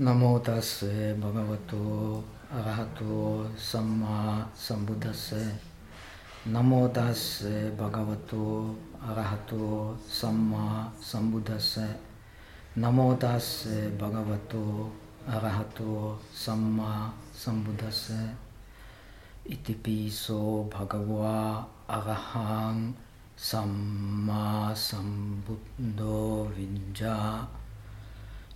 Namo tase bhagavato arahato samma sambuddhase. Namo tase bhagavato arahato samma sambuddhase. Namo tase bhagavato arahato samma sambuddhase. Itipiso bhagava arahang samma sambuddho vinja.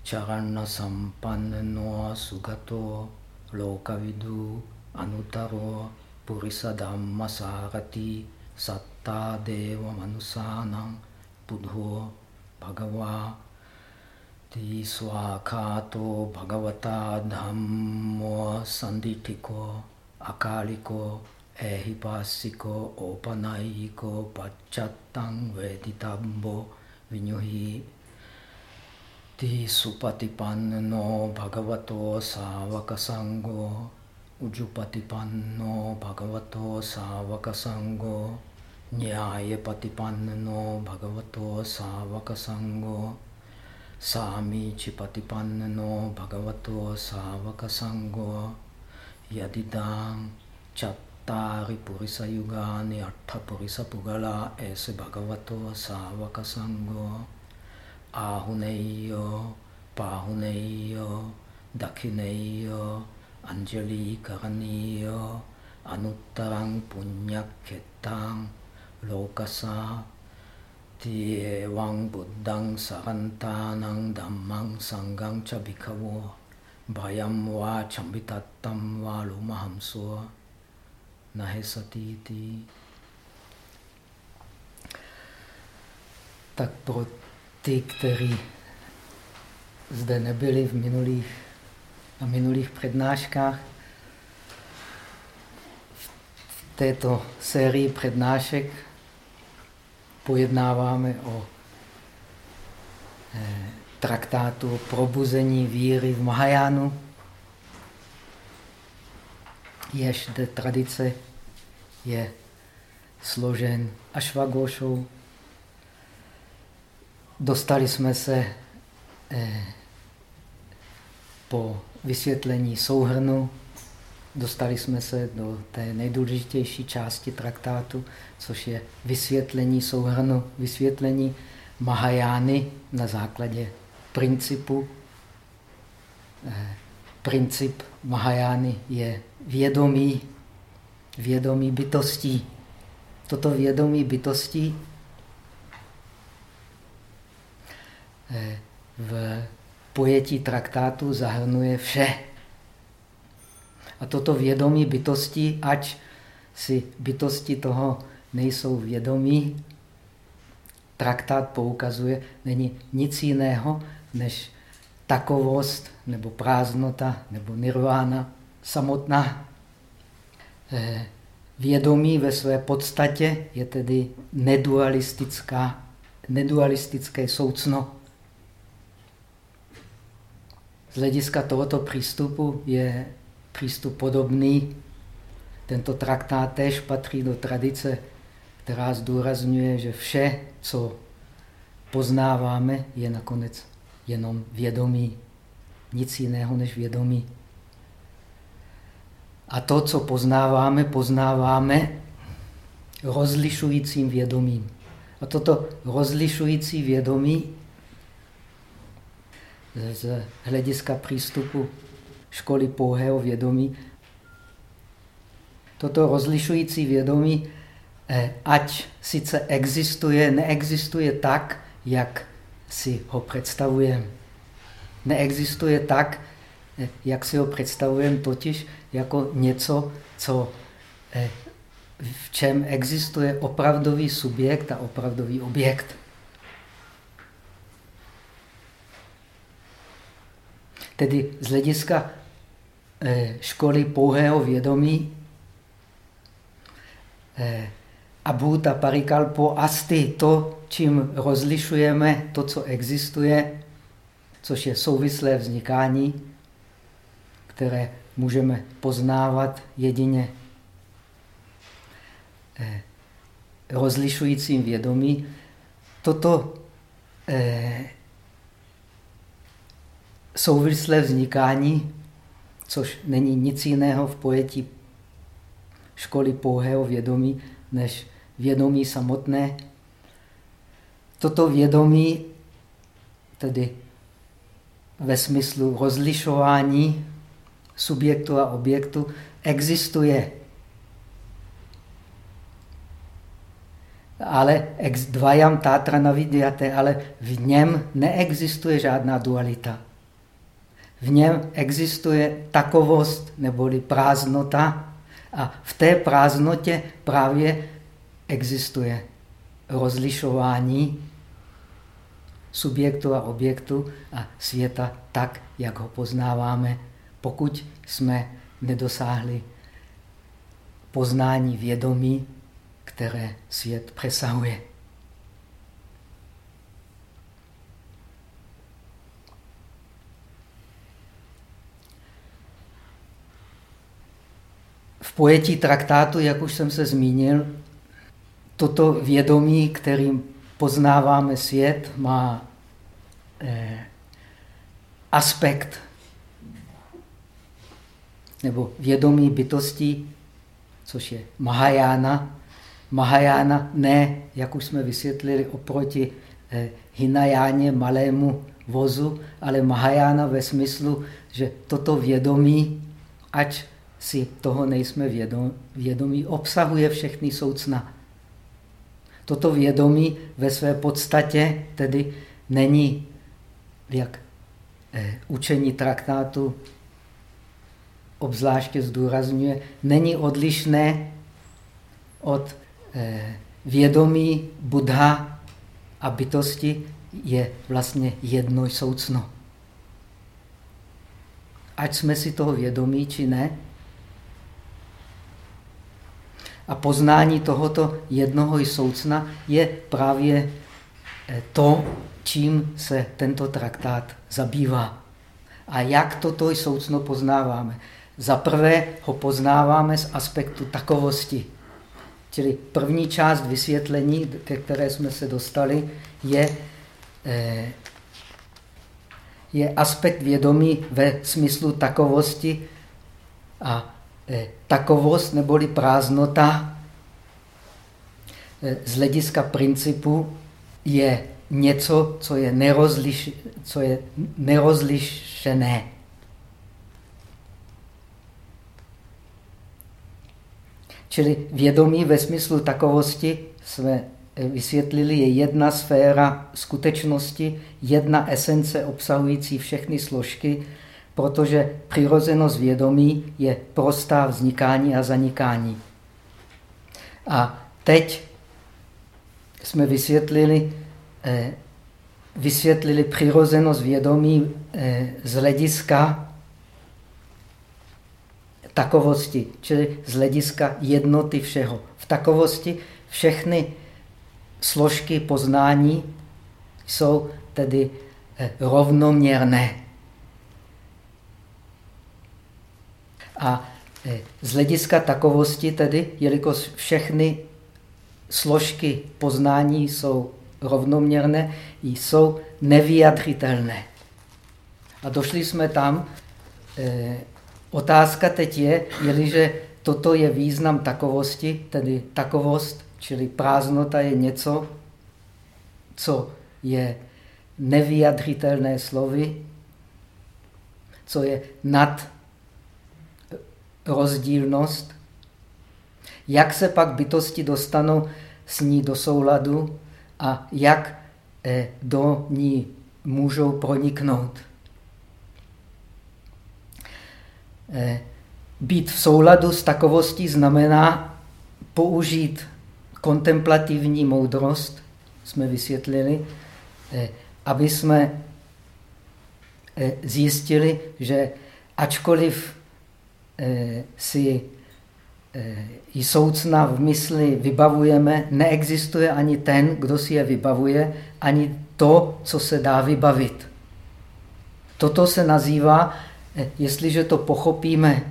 Charana sampanno sugato lokavidu anutaro purisa dhamma sarati satta deva manusanam buddho bhagava ti swakato bhagavata dhammo sanditiko akaliko ehipasiko opanayiko pachattang veditabbo vinyuhi Ti supatipanno bhagavato savaka sangho ujupatipanno bhagavato savaka sangho nyaya patipanno bhagavato savaka sangho sami chipatipanno bhagavato savaka sangho yadidang chattari purisa yugani atta purisa pugala ese bhagavato savaka Ahuneyo, Pahuneyo, Dakineyo, Anjali Karaniyo, Anuttarang Punyaketang, Lokasa, Tiewang Buddhang Sarantanang Dhammang Sangang Chabikavo, Bayam Va Chambitattam Va Lumahamsua, Nahesatiti. Tak pro ty, kteří zde nebyli v minulých, na minulých přednáškách, v této sérii přednášek pojednáváme o eh, traktátu o probuzení víry v Mahajánu, jež té tradice je složen Ashwaghoshou, Dostali jsme se eh, po vysvětlení souhrnu, dostali jsme se do té nejdůležitější části traktátu, což je vysvětlení souhrnu, vysvětlení Mahajány na základě principu. Eh, princip Mahajány je vědomí, vědomí bytostí. Toto vědomí bytostí Eh, v pojetí traktátu zahrnuje vše. A toto vědomí bytosti, ať si bytosti toho nejsou vědomí, traktát poukazuje, není nic jiného než takovost nebo prázdnota nebo nirvána samotná. Eh, vědomí ve své podstatě je tedy nedualistická, nedualistické soucno. Z hlediska tohoto přístupu je přístup podobný. Tento traktát též patří do tradice, která zdůrazňuje, že vše, co poznáváme, je nakonec jenom vědomí. Nic jiného než vědomí. A to, co poznáváme, poznáváme rozlišujícím vědomím. A toto rozlišující vědomí z hlediska přístupu školy pouhého vědomí. Toto rozlišující vědomí, eh, ať sice existuje, neexistuje tak, jak si ho představujeme. Neexistuje tak, eh, jak si ho představujeme, totiž jako něco, co eh, v čem existuje opravdový subjekt a opravdový objekt. Tedy z hlediska eh, školy pouhého vědomí eh, Abhuta parikalpo asti, to, čím rozlišujeme to, co existuje, což je souvislé vznikání, které můžeme poznávat jedině eh, rozlišujícím vědomí. Toto souvislé vznikání, což není nic jiného v pojetí školy pouhého vědomí, než vědomí samotné. Toto vědomí, tedy ve smyslu rozlišování subjektu a objektu, existuje. Ale ex dvajam tátra navidyate, ale v něm neexistuje žádná dualita. V něm existuje takovost neboli prázdnota a v té prázdnotě právě existuje rozlišování subjektu a objektu a světa tak, jak ho poznáváme, pokud jsme nedosáhli poznání vědomí, které svět přesahuje. Pojetí traktátu, jak už jsem se zmínil, toto vědomí, kterým poznáváme svět, má eh, aspekt nebo vědomí bytostí, což je Mahajana. Mahajana ne, jak už jsme vysvětlili, oproti eh, Hinajáně, malému vozu, ale Mahajana ve smyslu, že toto vědomí, ať si toho nejsme vědomí, obsahuje všechny soucna. Toto vědomí ve své podstatě tedy není, jak eh, učení traktátu obzvláště zdůrazňuje, není odlišné od eh, vědomí Buddha a bytosti je vlastně jedno soucno. Ať jsme si toho vědomí, či ne, a poznání tohoto jednoho soucna je právě eh, to, čím se tento traktát zabývá. A jak toto soucno poznáváme? Za prvé ho poznáváme z aspektu takovosti. Čili první část vysvětlení, ke které jsme se dostali, je, eh, je aspekt vědomí ve smyslu takovosti a takovost neboli prázdnota eh, z hlediska principu je něco, co je, nerozliš, co je nerozlišené. Čili vědomí ve smyslu takovosti jsme vysvětlili, je jedna sféra skutečnosti, jedna esence obsahující všechny složky, protože přirozenost vědomí je prostá vznikání a zanikání. A teď jsme vysvětlili, eh, vysvětlili přirozenost vědomí eh, z hlediska takovosti, čili z hlediska jednoty všeho. V takovosti všechny složky poznání jsou tedy eh, rovnoměrné. A eh, z hlediska takovosti tedy, jelikož všechny složky poznání jsou rovnoměrné, jsou nevyjadřitelné. A došli jsme tam, eh, Otázka teď je, jeliže toto je význam takovosti, tedy takovost, čili prázdnota je něco, co je nevyjadřitelné slovy, co je nad rozdílnost. Jak se pak bytosti dostanou s ní do souladu a jak eh, do ní můžou proniknout. Eh, být v souladu s takovostí znamená použít kontemplativní moudrost, jsme vysvětlili, eh, aby jsme zjistili, že ačkoliv si i soucna v mysli vybavujeme, neexistuje ani ten, kdo si je vybavuje, ani to, co se dá vybavit. Toto se nazývá Eh, jestliže to pochopíme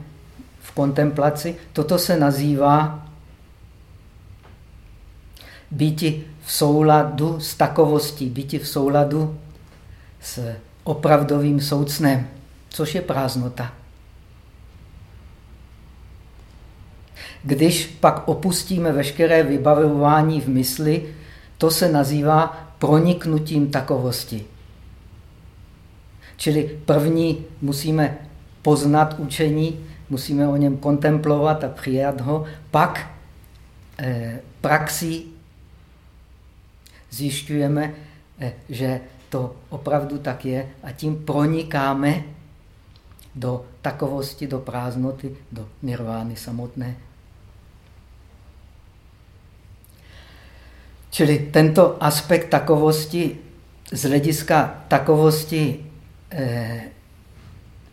v kontemplaci, toto se nazývá býti v souladu s takovostí, býti v souladu s opravdovým soucnem, což je prázdnota. Když pak opustíme veškeré vybavování v mysli, to se nazývá proniknutím takovosti. Čili první musíme poznat učení, musíme o něm kontemplovat a přijat ho, pak eh, praxí zjišťujeme, eh, že to opravdu tak je a tím pronikáme do takovosti, do prázdnoty, do nirvány samotné. Čili tento aspekt takovosti z hlediska takovosti eh,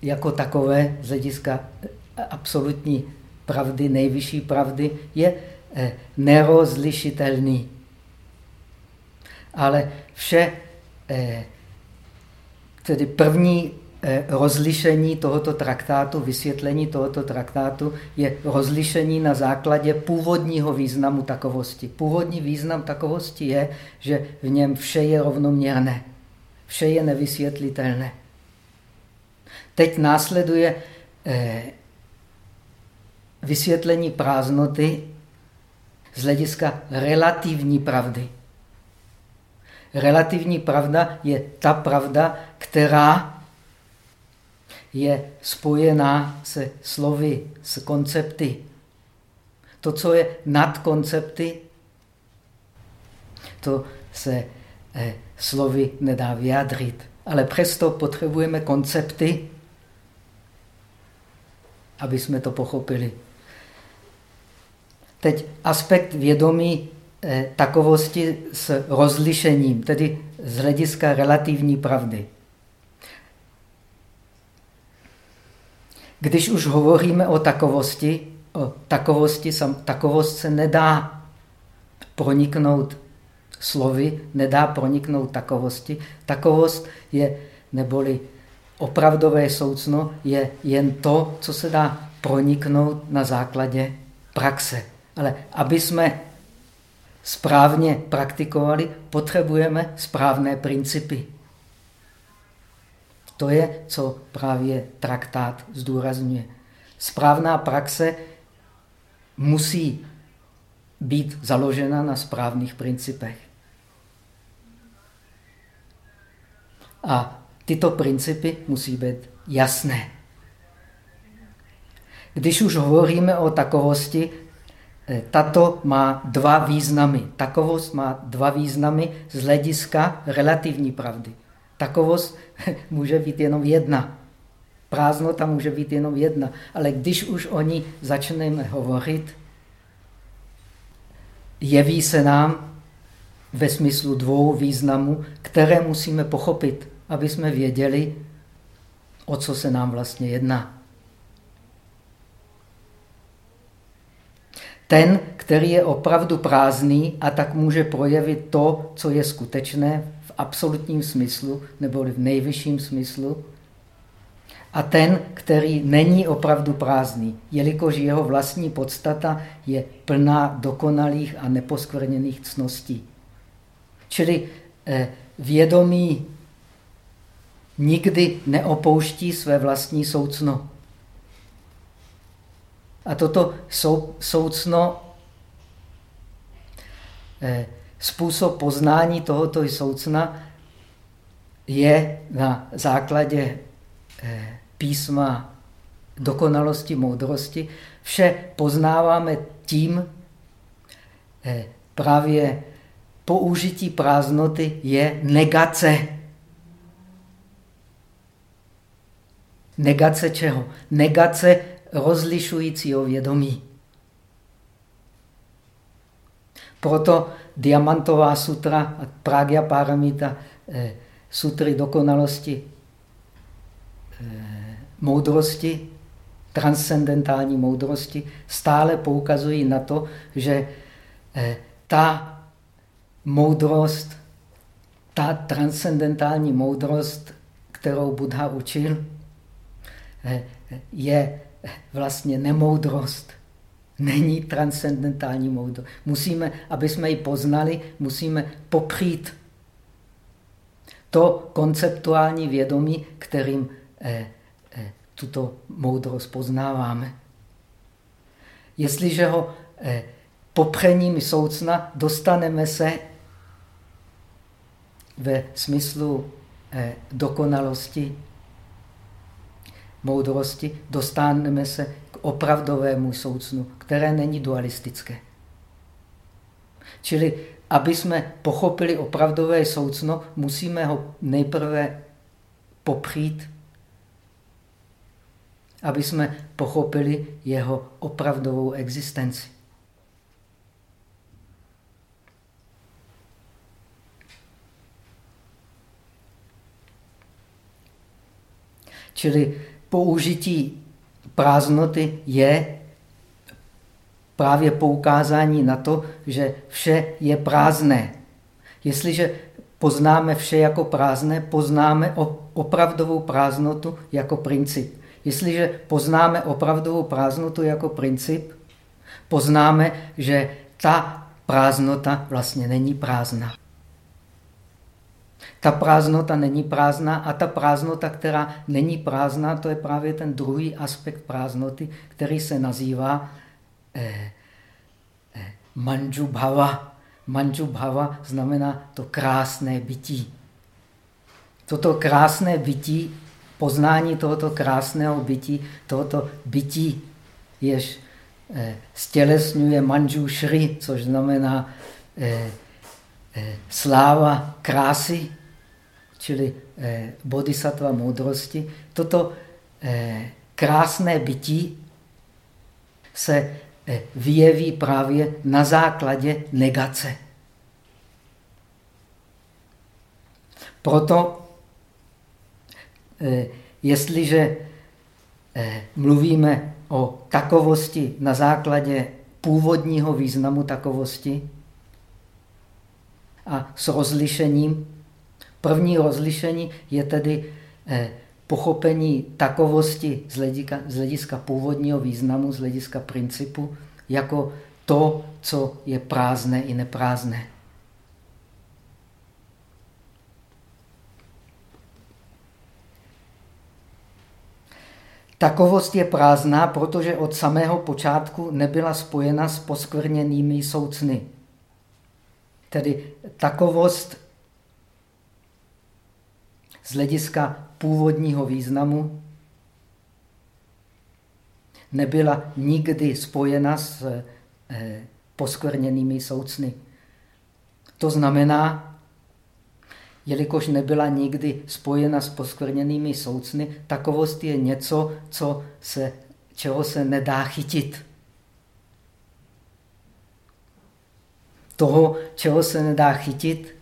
jako takové, z hlediska absolutní pravdy, nejvyšší pravdy, je eh, nerozlišitelný. Ale vše, eh, tedy první eh, rozlišení tohoto traktátu, vysvětlení tohoto traktátu je rozlišení na základě původního významu takovosti. Původní význam takovosti je, že v něm vše je rovnoměrné, vše je nevysvětlitelné. Teď následuje vysvětlení prázdnoty z hlediska relativní pravdy. Relativní pravda je ta pravda, která je spojená se slovy, s koncepty. To, co je nad koncepty, to se eh, slovy nedá vyjádřit. Ale přesto potřebujeme koncepty, aby jsme to pochopili. Teď aspekt vědomí eh, takovosti s rozlišením, tedy z hlediska relativní pravdy. Když už hovoříme o takovosti, o takovosti, takovost se nedá proniknout slovy, nedá proniknout takovosti. Takovost je, neboli opravdové soucno, je jen to, co se dá proniknout na základě praxe. Ale aby jsme správně praktikovali, potřebujeme správné principy. To je, co právě traktát zdůrazňuje. Správná praxe musí být založena na správných principech. A tyto principy musí být jasné. Když už hovoříme o takovosti, Eh, tato má dva významy. Takovost má dva významy z hlediska relativní pravdy. Takovost může být jenom jedna. Prázdnota může být jenom jedna. Ale když už o ní začneme hovořit, jeví se nám ve smyslu dvou významů, které musíme pochopit, aby jsme věděli, o co se nám vlastně jedná. Ten, který je opravdu prázdný a tak může projevit to, co je skutečné absolutním smyslu nebo v nejvyšším smyslu. A ten, který není opravdu prázdný, jelikož jeho vlastní podstata je plná dokonalých a neposkvrněných cností. Čili eh, vědomí nikdy neopouští své vlastní soucno. A toto sou, soucno, eh, způsob poznání tohoto soucna je na základě eh, písma dokonalosti, moudrosti. Vše poznáváme tím, eh, právě použití prázdnoty je negace. Negace čeho? Negace rozlišujícího vědomí. Proto Diamantová sutra a Pragya Paramita, eh, sutry dokonalosti, eh, moudrosti, transcendentální moudrosti, stále poukazují na to, že eh, ta moudrost, ta transcendentální moudrost, kterou Buddha učil, je vlastně nemoudrost. Není transcendentální moudrost. Musíme, aby jsme ji poznali, musíme pokrýt to konceptuální vědomí, kterým eh, eh, tuto moudrost poznáváme. Jestliže ho eh, popřením soucna dostaneme se ve smyslu eh, dokonalosti, moudrosti, dostaneme se opravdovému soucnu, které není dualistické. Čili, aby jsme pochopili opravdové soucno, musíme ho nejprve popřít, aby jsme pochopili jeho opravdovou existenci. Čili použití prázdnoty je právě poukázání na to, že vše je prázdné. Jestliže poznáme vše jako prázdné, poznáme opravdovou prázdnotu jako princip. Jestliže poznáme opravdovou prázdnotu jako princip, poznáme, že ta prázdnota vlastně není prázdná. Ta prázdnota není prázdná a ta prázdnota, která není prázdná, to je právě ten druhý aspekt prázdnoty, který se nazývá eh, eh, manjubhava. Manjubhava znamená to krásné bytí. Toto krásné bytí, poznání tohoto krásného bytí, tohoto bytí, jež eh, stělesňuje manžu šri, což znamená eh, eh, sláva krásy, čili eh, bodhisattva moudrosti, toto eh, krásné bytí se eh, vyjeví právě na základě negace. Proto, eh, jestliže eh, mluvíme o takovosti na základě původního významu takovosti a s rozlišením První rozlišení je tedy eh, pochopení takovosti z hlediska, z hlediska původního významu, z hlediska principu, jako to, co je prázdné i neprázdné. Takovost je prázdná, protože od samého počátku nebyla spojena s poskvrněnými soucny. Tedy takovost z hlediska původního významu nebyla nikdy spojena s eh, poskvrněnými soucny. To znamená, jelikož nebyla nikdy spojena s poskvrněnými soucny, takovost je něco, co se, čeho se nedá chytit. Toho, čeho se nedá chytit,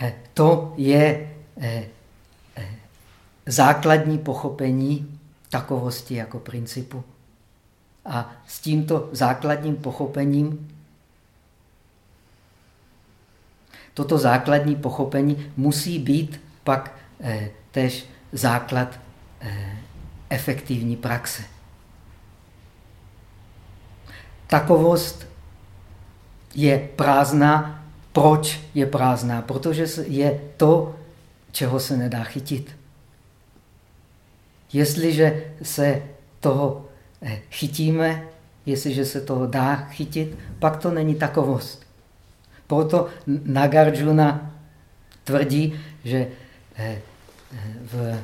Eh, to je eh, eh, základní pochopení takovosti jako principu. A s tímto základním pochopením, toto základní pochopení musí být pak tež základ efektivní praxe. Takovost je prázdná proč je prázdná? Protože je to, čeho se nedá chytit. Jestliže se toho eh, chytíme, jestliže se toho dá chytit, pak to není takovost. Proto Nagarjuna tvrdí, že eh, v,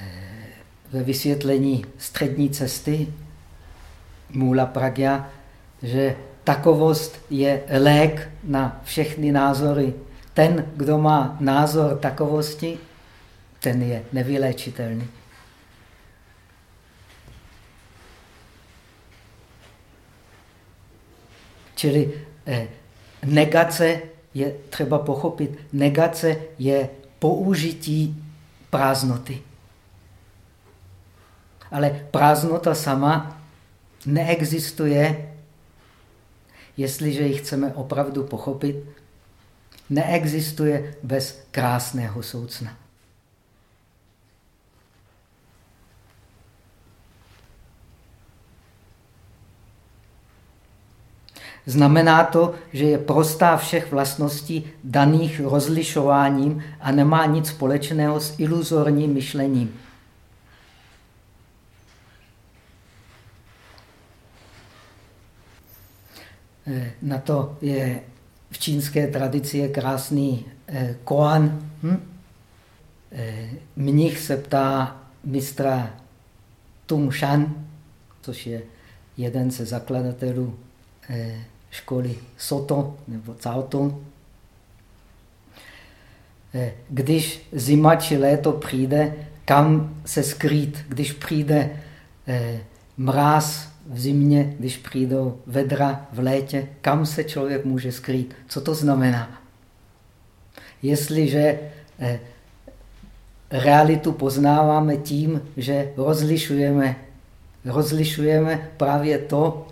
eh, ve vysvětlení střední cesty Mula Pragya, že takovost je lék na všechny názory. Ten, kdo má názor takovosti, ten je nevyléčitelný. Čili eh, negace je třeba pochopit. Negace je použití prázdnoty. Ale prázdnota sama neexistuje jestliže ji chceme opravdu pochopit, neexistuje bez krásného soucna. Znamená to, že je prostá všech vlastností daných rozlišováním a nemá nic společného s iluzorním myšlením. Na to je v čínské tradici je krásný eh, koan. Hm? Eh, mnich se ptá mistra Tung Shan, což je jeden ze zakladatelů eh, školy Soto nebo Cao Tung. Eh, když zima či léto přijde, kam se skrýt, když přijde eh, mráz v zimě, když přijdou vedra v létě, kam se člověk může skrýt. Co to znamená? Jestliže eh, realitu poznáváme tím, že rozlišujeme, rozlišujeme právě to,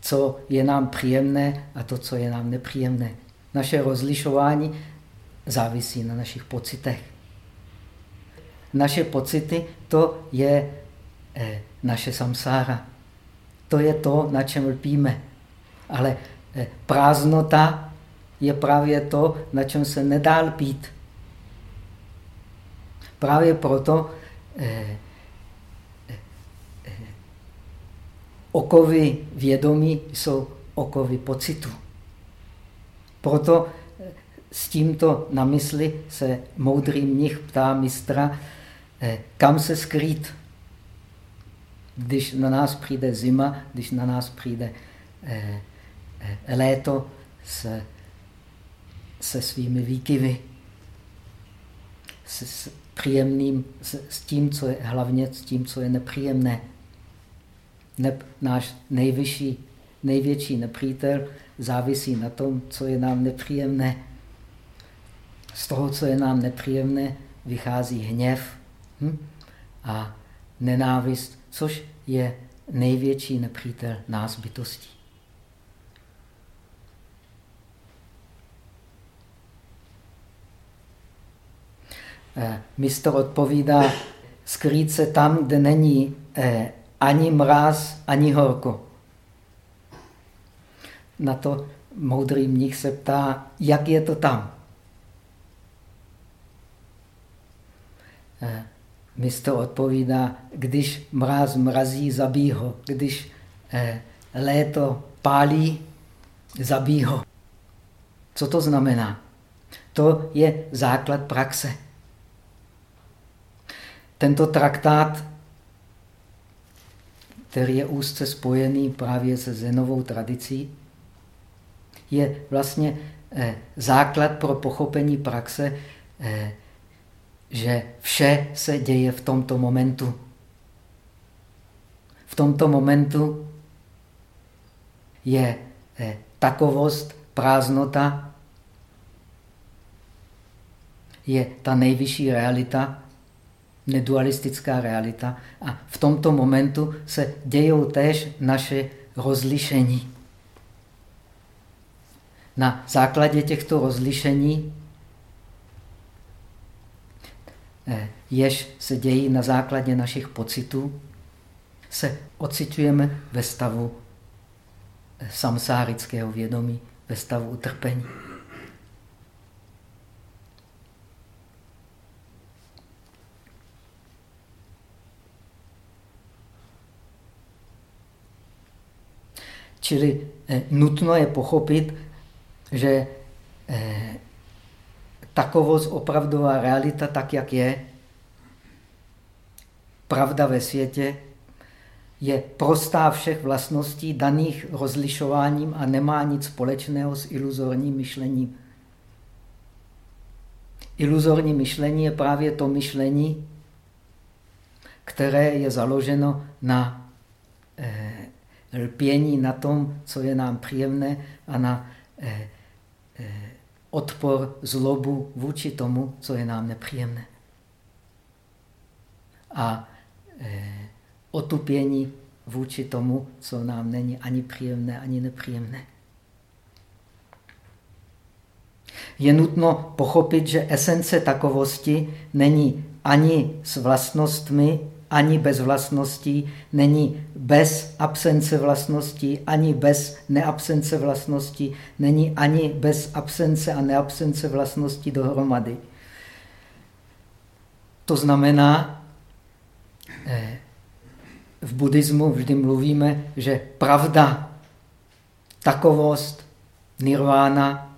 co je nám příjemné a to, co je nám nepříjemné. Naše rozlišování závisí na našich pocitech. Naše pocity, to je eh, naše samsára. To je to, na čem lpíme. Ale eh, prázdnota je právě to, na čem se nedá lpít. Právě proto eh, eh, okovy vědomí jsou okovy pocitu. Proto eh, s tímto na mysli se moudrý mnich ptá mistra, eh, kam se skrýt když na nás přijde zima, když na nás přijde eh, eh, léto se, se svými výkyvy, s, s příjemným, s, s tím, co je hlavně s tím, co je nepříjemné. Ne, náš nejvyšší, největší nepřítel závisí na tom, co je nám nepříjemné. Z toho, co je nám nepříjemné, vychází hněv hm? a nenávist což je největší nepřítel nás bytostí. Eh, mistr odpovídá, skrýt se tam, kde není eh, ani mráz, ani horko. Na to moudrý mnich se ptá, jak je to tam. Mistr odpovídá, když mráz mrazí, zabí ho. Když eh, léto pálí, zabí ho. Co to znamená? To je základ praxe. Tento traktát, který je úzce spojený právě se zenovou tradicí, je vlastně eh, základ pro pochopení praxe eh, že vše se děje v tomto momentu. V tomto momentu je eh, takovost, prázdnota, je ta nejvyšší realita, nedualistická realita a v tomto momentu se dějou též naše rozlišení. Na základě těchto rozlišení Eh, jež se dějí na základě našich pocitů, se ocitujeme ve stavu eh, samsárického vědomí, ve stavu utrpení. Čili eh, nutno je pochopit, že eh, takovost, opravdová realita, tak jak je, pravda ve světě, je prostá všech vlastností daných rozlišováním a nemá nic společného s iluzorním myšlením. Iluzorní myšlení je právě to myšlení, které je založeno na eh, lpění na tom, co je nám příjemné a na eh, eh, odpor, zlobu vůči tomu, co je nám nepříjemné. A e, otupění vůči tomu, co nám není ani příjemné, ani nepříjemné. Je nutno pochopit, že esence takovosti není ani s vlastnostmi, ani bez vlastností, není bez absence vlastností, ani bez neabsence vlastností, není ani bez absence a neabsence vlastností dohromady. To znamená, eh, v buddhismu vždy mluvíme, že pravda, takovost, nirvána,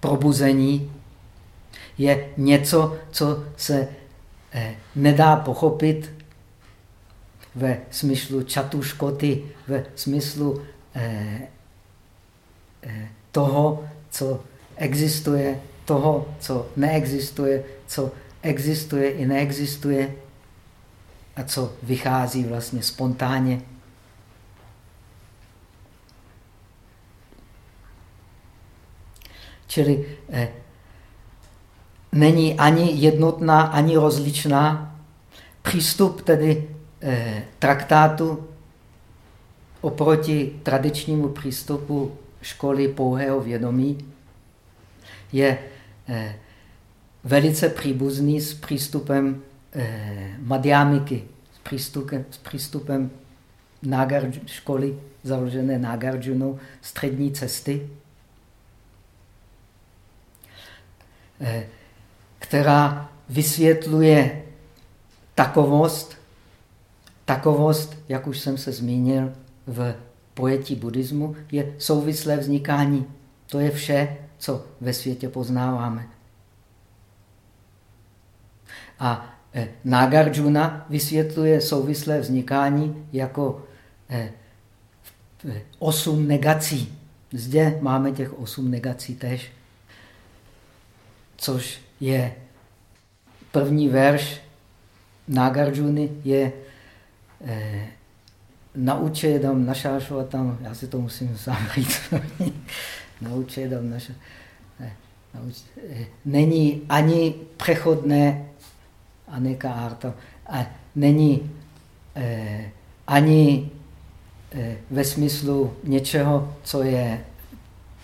probuzení je něco, co se nedá pochopit ve smyslu čatuškoty, ve smyslu eh, eh, toho, co existuje, toho, co neexistuje, co existuje i neexistuje a co vychází vlastně spontánně. Čili eh, není ani jednotná, ani rozličná. Přístup tedy eh, traktátu oproti tradičnímu přístupu školy pouhého vědomí je eh, velice příbuzný s přístupem eh, Madhyamiky, s přístupem, s přístupem školy založené Nagarjunou, střední cesty, eh, která vysvětluje takovost, takovost, jak už jsem se zmínil v pojetí buddhismu, je souvislé vznikání. To je vše, co ve světě poznáváme. A eh, Nagarjuna vysvětluje souvislé vznikání jako eh, osm negací. Zde máme těch osm negací tež, což je první verš Nagarjuny je eh, naučedam našášvatam, já si to musím sám říct, naučedam naša, eh, eh, není ani přechodné aneka arta, a není eh, ani eh, ve smyslu něčeho, co je,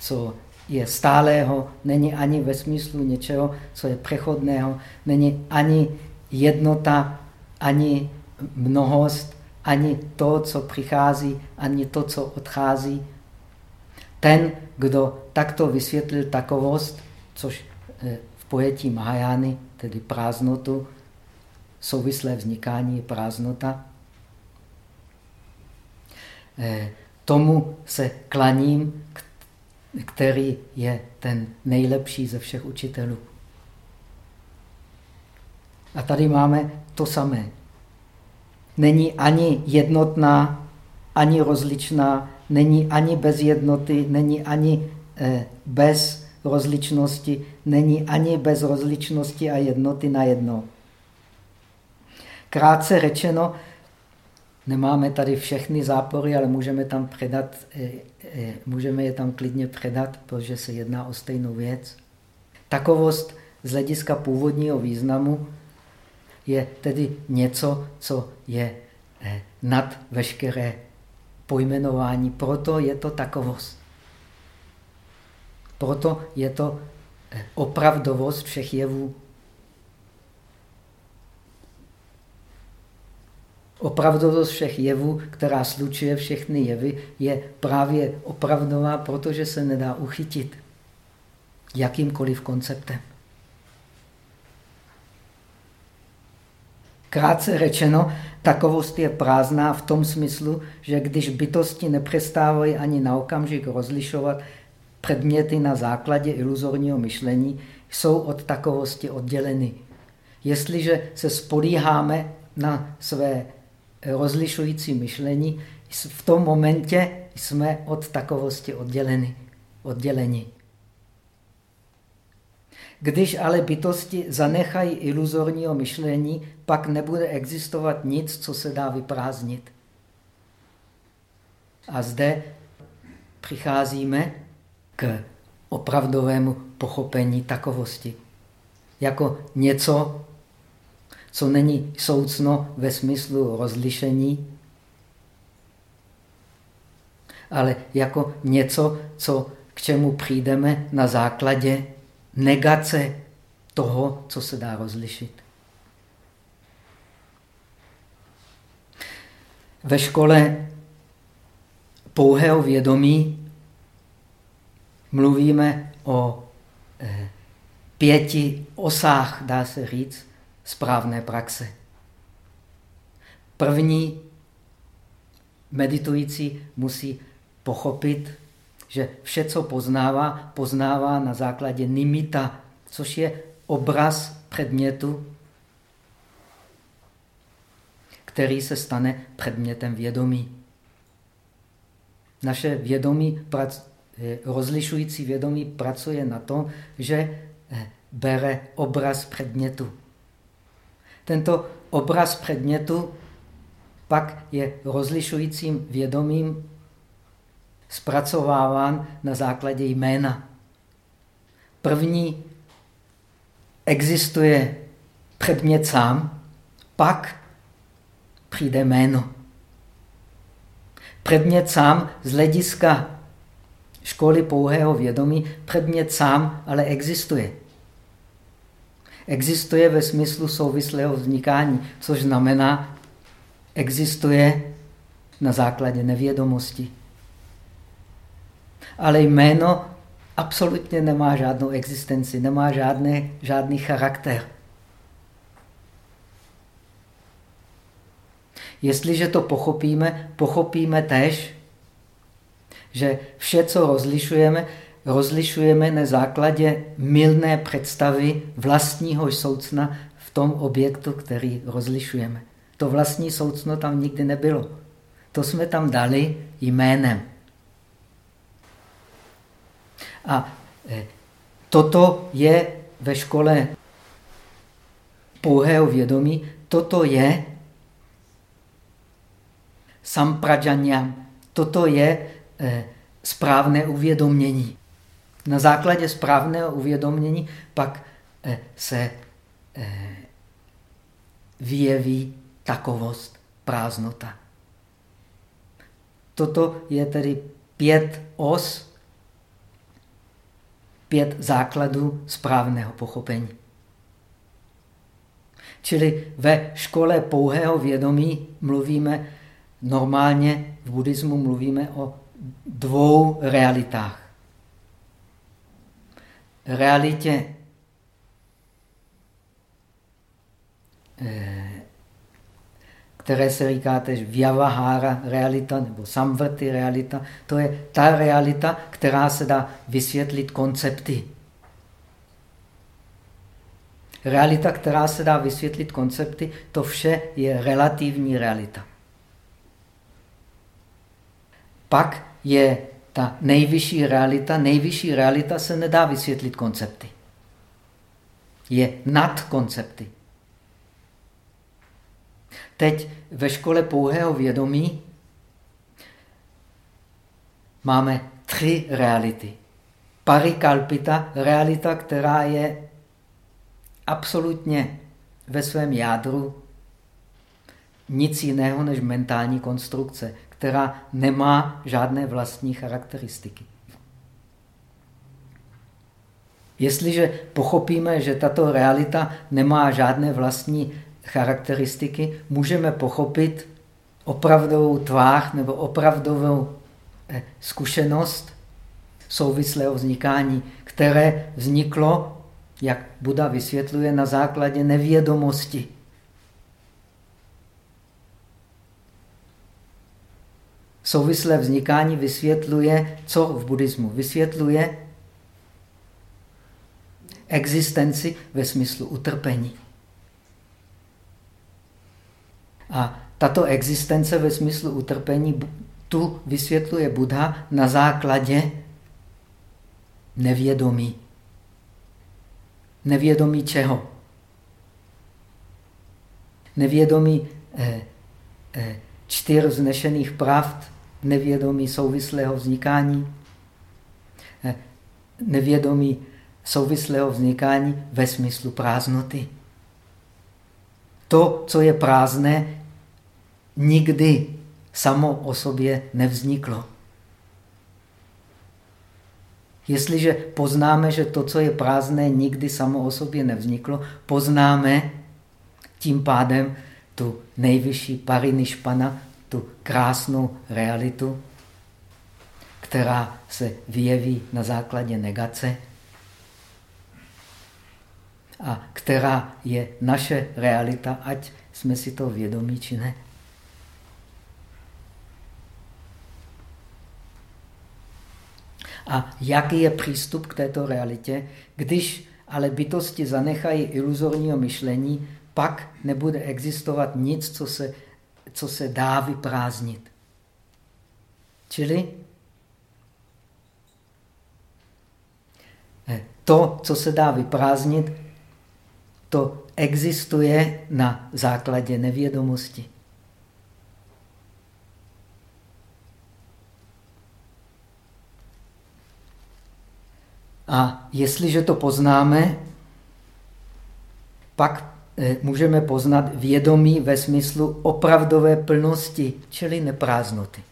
co je stálého, není ani ve smyslu něčeho, co je přechodného, není ani jednota, ani mnohost, ani to, co přichází, ani to, co odchází. Ten, kdo takto vysvětlil takovost, což eh, v pojetí Mahajány, tedy prázdnotu, souvislé vznikání je prázdnota, eh, tomu se klaním, který je ten nejlepší ze všech učitelů. A tady máme to samé. Není ani jednotná, ani rozličná, není ani bez jednoty, není ani eh, bez rozličnosti, není ani bez rozličnosti a jednoty na jedno. Krátce řečeno, Nemáme tady všechny zápory, ale můžeme, tam předat, eh, můžeme je tam klidně předat, protože se jedná o stejnou věc. Takovost z hlediska původního významu je tedy něco, co je eh, nad veškeré pojmenování. Proto je to takovost. Proto je to opravdovost všech jevů. Opravdovost všech jevů, která slučuje všechny jevy, je právě opravdová, protože se nedá uchytit jakýmkoliv konceptem. Krátce řečeno, takovost je prázdná v tom smyslu, že když bytosti nepřestávají ani na okamžik rozlišovat předměty na základě iluzorního myšlení, jsou od takovosti odděleny. Jestliže se spolíháme na své rozlišující myšlení, v tom momentě jsme od takovosti odděleni. odděleni. Když ale bytosti zanechají iluzorního myšlení, pak nebude existovat nic, co se dá vyprázdnit. A zde přicházíme k opravdovému pochopení takovosti. Jako něco, co není soucno ve smyslu rozlišení, ale jako něco, co, k čemu přijdeme na základě negace toho, co se dá rozlišit. ve škole pouhého vědomí mluvíme o eh, pěti osách, dá se říct, správné praxe. První meditující musí pochopit, že vše, co poznává, poznává na základě nimita, což je obraz předmětu, který se stane předmětem vědomí. Naše vědomí, rozlišující vědomí pracuje na tom, že eh, bere obraz předmětu. Tento obraz předmětu pak je rozlišujícím vědomím zpracováván na základě jména. První existuje předmět sám, pak přijde jméno. Předmět sám z hlediska školy pouhého vědomí, předmět sám ale existuje. Existuje ve smyslu souvislého vznikání, což znamená, existuje na základě nevědomosti. Ale jméno absolutně nemá žádnou existenci, nemá žádný, žádný charakter. Jestliže to pochopíme, pochopíme tež, že vše, co rozlišujeme, rozlišujeme na základě milné představy vlastního soucna v tom objektu, který rozlišujeme. To vlastní soucno tam nikdy nebylo. To jsme tam dali jménem. A e, toto je ve škole pouhého vědomí, toto je sampražanya, toto je e, správné uvědomění. Na základě správného uvědomění pak e, se vyjeví takovost, prázdnota. Toto je tedy pět os pět základů správného pochopení. Čili ve škole pouhého vědomí mluvíme normálně, v buddhismu mluvíme o dvou realitách. Realitě eh, které se říká tež vyavahára realita nebo samvrty realita, to je ta realita, která se dá vysvětlit koncepty. Realita, která se dá vysvětlit koncepty, to vše je relativní realita. Pak je ta nejvyšší realita. Nejvyšší realita se nedá vysvětlit koncepty. Je nad koncepty. Teď ve škole pouhého vědomí máme tři reality. Parikalpita, realita, která je absolutně ve svém jádru nic jiného než mentální konstrukce, která nemá žádné vlastní charakteristiky. Jestliže pochopíme, že tato realita nemá žádné vlastní charakteristiky můžeme pochopit opravdovou tvář nebo opravdovou eh, zkušenost souvislého vznikání, které vzniklo, jak Buda vysvětluje, na základě nevědomosti. Souvislé vznikání vysvětluje, co v buddhismu? Vysvětluje existenci ve smyslu utrpení. A tato existence ve smyslu utrpení tu vysvětluje Buddha na základě nevědomí. Nevědomí čeho? Nevědomí eh, eh, čtyř vznešených pravd, nevědomí souvislého vznikání, eh, nevědomí souvislého vznikání ve smyslu prázdnoty. To, co je prázdné, nikdy samo o sobě nevzniklo. Jestliže poznáme, že to, co je prázdné, nikdy samo o sobě nevzniklo, poznáme tím pádem tu nejvyšší parinišpana, tu krásnou realitu, která se vyjeví na základě negace a která je naše realita, ať jsme si to vědomí či ne. A jaký je přístup k této realitě? Když ale bytosti zanechají iluzorního myšlení, pak nebude existovat nic, co se, co se dá vyprázdnit. Čili eh, to, co se dá vyprázdnit, to existuje na základě nevědomosti. A jestliže to poznáme, pak můžeme poznat vědomí ve smyslu opravdové plnosti, čili neprázdnoty.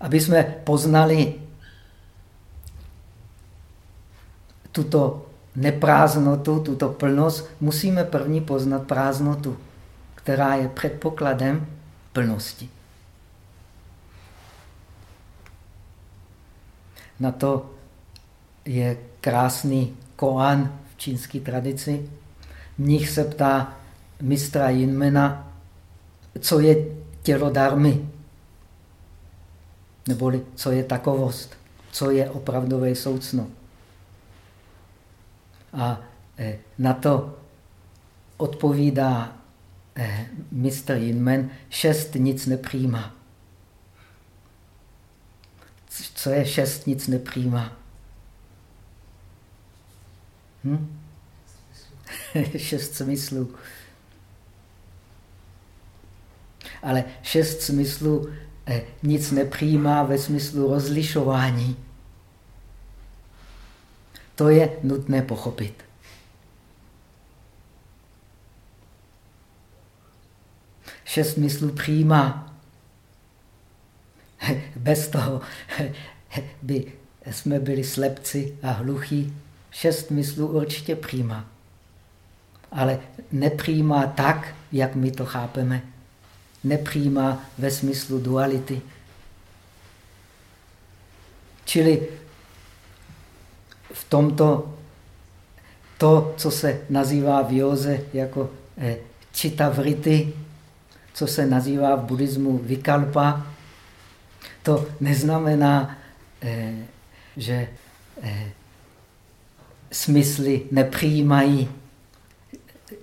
Aby jsme poznali tuto neprázdnotu, tuto plnost, musíme první poznat prázdnotu, která je předpokladem plnosti. Na to je krásný koan v čínské tradici. Mnich se ptá mistra Jinmena, co je tělo darmy, neboli co je takovost, co je opravdové soucno. A eh, na to odpovídá eh, mistr Jinmen, šest nic nepřijímá. Co je šest nic nepřijímá? Hm? šest smyslů. Ale šest smyslů eh, nic nepřijímá ve smyslu rozlišování. To je nutné pochopit. Šest smyslů přijímá. Bez toho by jsme byli slepci a hluchí. Šest smyslů určitě přijímá. Ale nepřijímá tak, jak my to chápeme. Nepřijímá ve smyslu duality. Čili v tomto to, co se nazývá v józe jako eh, čita vrity, co se nazývá v buddhismu vikalpa, to neznamená, eh, že eh, smysly nepřijímají.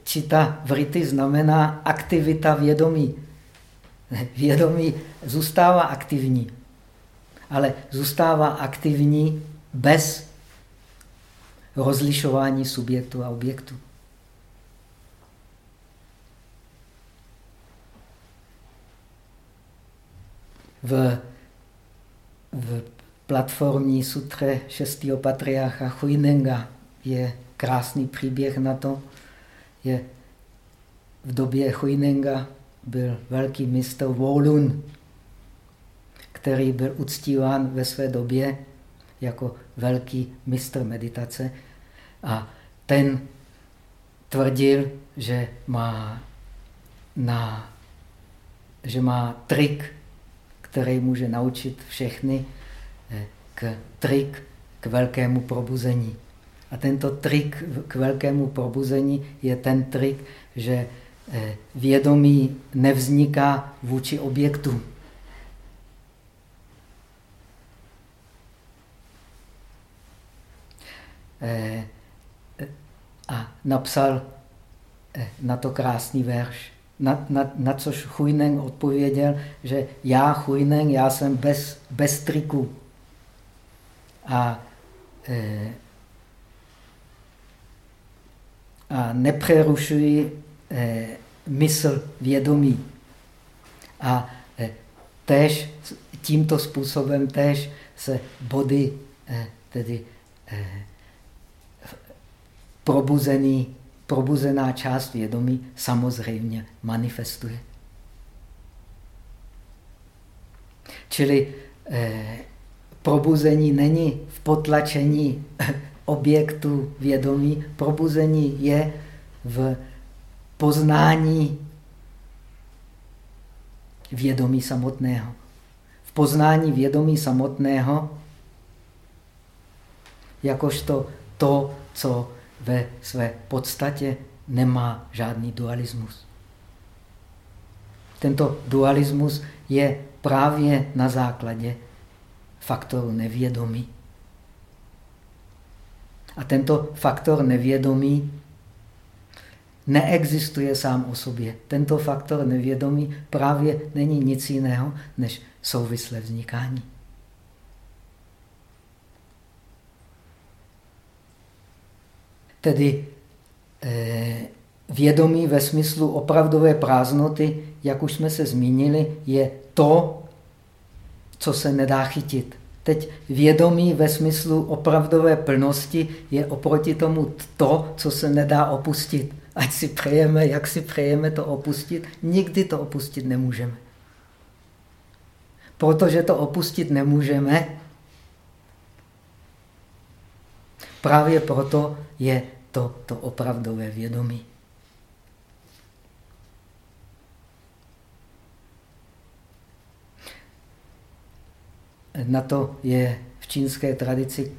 Čita vrity znamená aktivita vědomí. Vědomí zůstává aktivní, ale zůstává aktivní bez rozlišování subjektu a objektu. V, v platformní sutře šestého patriarcha Huinenga je krásný příběh na to. Je v době Huinenga byl velký mistr Wolun, který byl uctíván ve své době jako velký mistr meditace. A ten tvrdil, že má, na, že má trik, který může naučit všechny eh, k trik k velkému probuzení. A tento trik k velkému probuzení je ten trik, že eh, vědomí nevzniká vůči objektu. Eh, a napsal eh, na to krásný verš. Na, na, na což Chujneng odpověděl, že já Chujneng, já jsem bez, bez triku. A, eh, a nepřerušuji eh, mysl vědomí. A eh, tež tímto způsobem tež se body, eh, tedy probuzený, probuzená část vědomí samozřejmě manifestuje. Čili eh, probuzení není v potlačení objektu vědomí, probuzení je v poznání vědomí samotného. V poznání vědomí samotného jakožto to, co ve své podstatě nemá žádný dualismus. Tento dualismus je právě na základě faktoru nevědomí. A tento faktor nevědomí neexistuje sám o sobě. Tento faktor nevědomí právě není nic jiného než souvislé vznikání. Tedy eh, vědomí ve smyslu opravdové prázdnoty, jak už jsme se zmínili, je to, co se nedá chytit. Teď vědomí ve smyslu opravdové plnosti je oproti tomu to, co se nedá opustit. Ať si přejeme, jak si přejeme to opustit, nikdy to opustit nemůžeme. Protože to opustit nemůžeme, právě proto je to to opravdové vědomí. Na to je v čínské tradici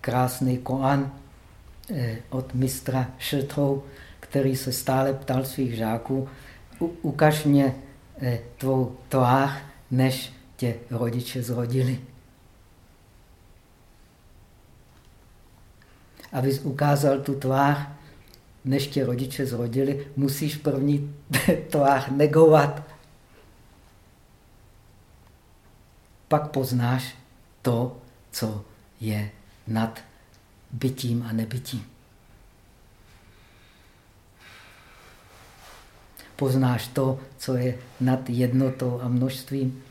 krásný koan eh, od mistra Šetrou, který se stále ptal svých žáků, ukaž mě eh, tvou tvář, než tě rodiče zrodili. Abys ukázal tu tvář, než tě rodiče zrodili, musíš první tvář negovat. Pak poznáš to, co je nad bytím a nebytím. Poznáš to, co je nad jednotou a množstvím,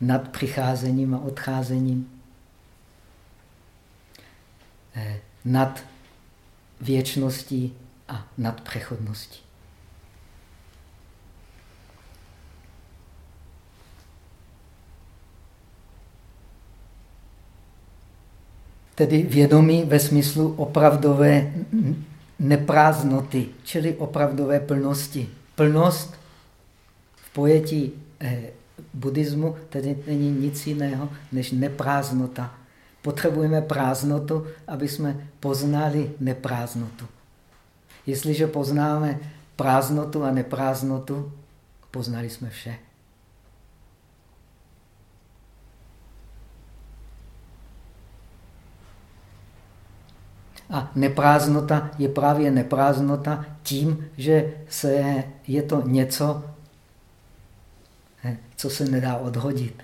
nad přicházením a odcházením, eh, nad věčností a nad přechodností. Tedy vědomí ve smyslu opravdové neprázdnoty, čili opravdové plnosti. Plnost v pojetí eh, buddhismu tedy není nic jiného než neprázdnota. Potřebujeme prázdnotu, aby jsme poznali neprázdnotu. Jestliže poznáme prázdnotu a neprázdnotu, poznali jsme vše. A neprázdnota je právě neprázdnota tím, že se, je to něco, co se nedá odhodit.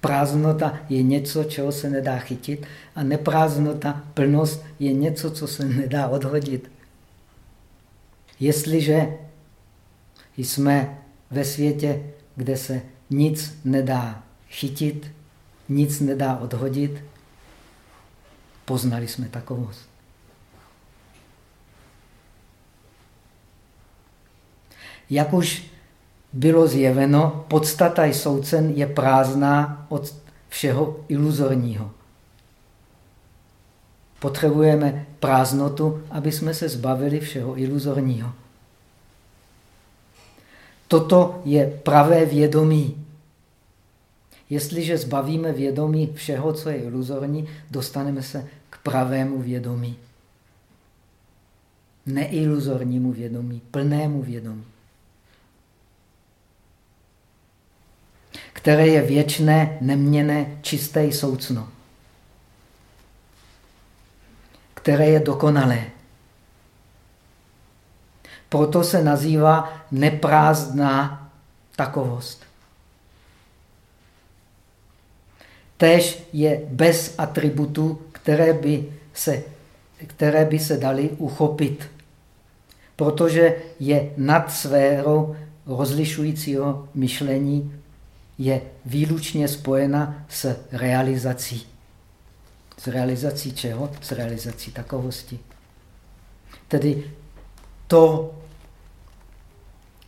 Prázdnota je něco, čeho se nedá chytit a neprázdnota, plnost je něco, co se nedá odhodit. Jestliže jsme ve světě, kde se nic nedá chytit, nic nedá odhodit, Poznali jsme takovost. Jak už bylo zjeveno, podstata i soucen je prázdná od všeho iluzorního. Potřebujeme prázdnotu, aby jsme se zbavili všeho iluzorního. Toto je pravé vědomí. Jestliže zbavíme vědomí všeho, co je iluzorní, dostaneme se k pravému vědomí. Neiluzornímu vědomí, plnému vědomí. Které je věčné, neměné, čisté i soucno. Které je dokonalé. Proto se nazývá neprázdná takovost. Tež je bez atributů, které by se, které by se daly uchopit, protože je nad sférou rozlišujícího myšlení, je výlučně spojena s realizací. S realizací čeho? S realizací takovosti. Tedy to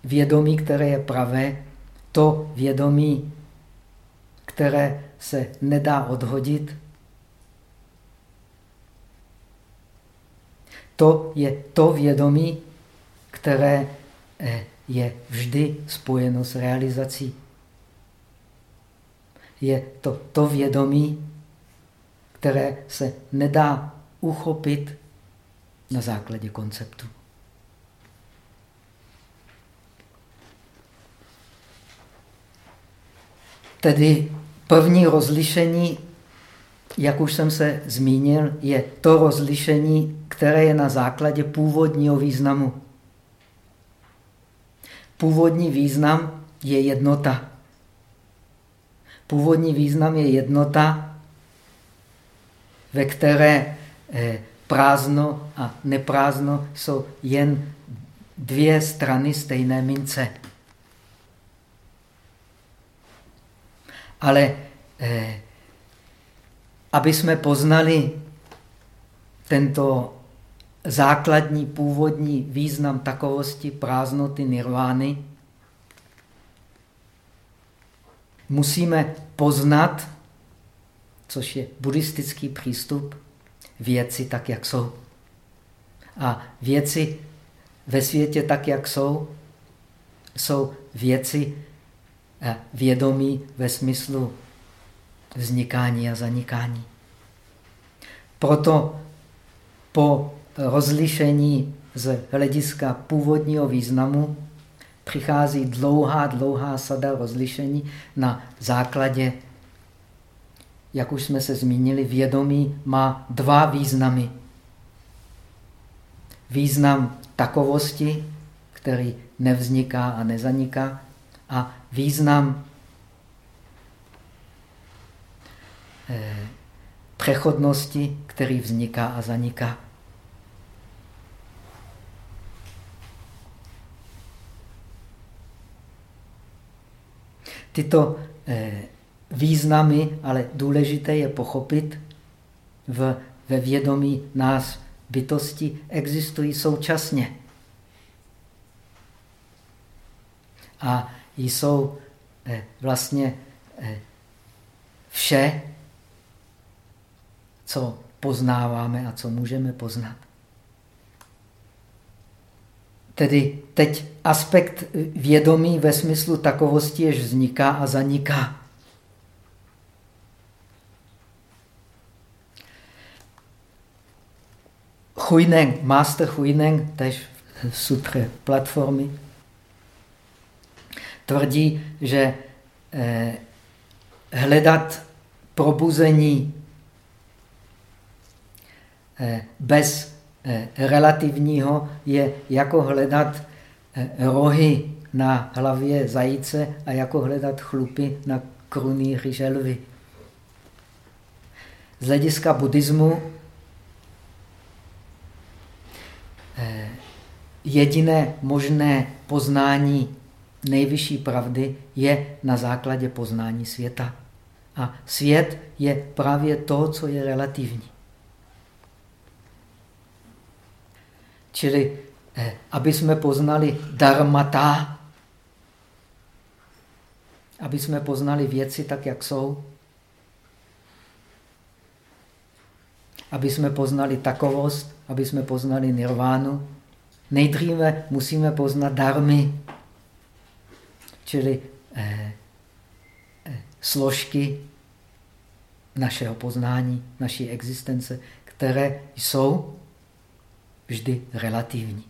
vědomí, které je pravé, to vědomí, které se nedá odhodit. To je to vědomí, které eh, je vždy spojeno s realizací. Je to to vědomí, které se nedá uchopit na základě konceptu. Tedy první rozlišení, jak už jsem se zmínil, je to rozlišení, které je na základě původního významu. Původní význam je jednota. Původní význam je jednota, ve které eh, prázdno a neprázdno jsou jen dvě strany stejné mince. Ale eh, aby jsme poznali tento základní původní význam takovosti prázdnoty nirvány, musíme poznat, což je buddhistický přístup, věci tak, jak jsou. A věci ve světě tak, jak jsou, jsou věci vědomí ve smyslu vznikání a zanikání. Proto po rozlišení z hlediska původního významu přichází dlouhá, dlouhá sada rozlišení na základě, jak už jsme se zmínili, vědomí má dva významy. Význam takovosti, který nevzniká a nezaniká, a význam eh, přechodnosti, který vzniká a zaniká. Tyto eh, významy, ale důležité je pochopit, v, ve vědomí nás bytosti existují současně. A jsou eh, vlastně eh, vše, co poznáváme a co můžeme poznat. Tedy teď aspekt vědomí ve smyslu takovosti, jež vzniká a zaniká. Huineng, master Huineng, tež v sutře platformy, tvrdí, že eh, hledat probuzení bez eh, relativního je jako hledat rohy na hlavě zajíce a jako hledat chlupy na krunýři želvy. Z hlediska buddhismu jediné možné poznání nejvyšší pravdy je na základě poznání světa. A svět je právě to, co je relativní. Čili, eh, aby jsme poznali dharmata, aby jsme poznali věci tak, jak jsou, aby jsme poznali takovost, aby jsme poznali nirvánu, nejdříve musíme poznat darmy čili eh, eh, složky našeho poznání, naší existence, které jsou vždy relativní.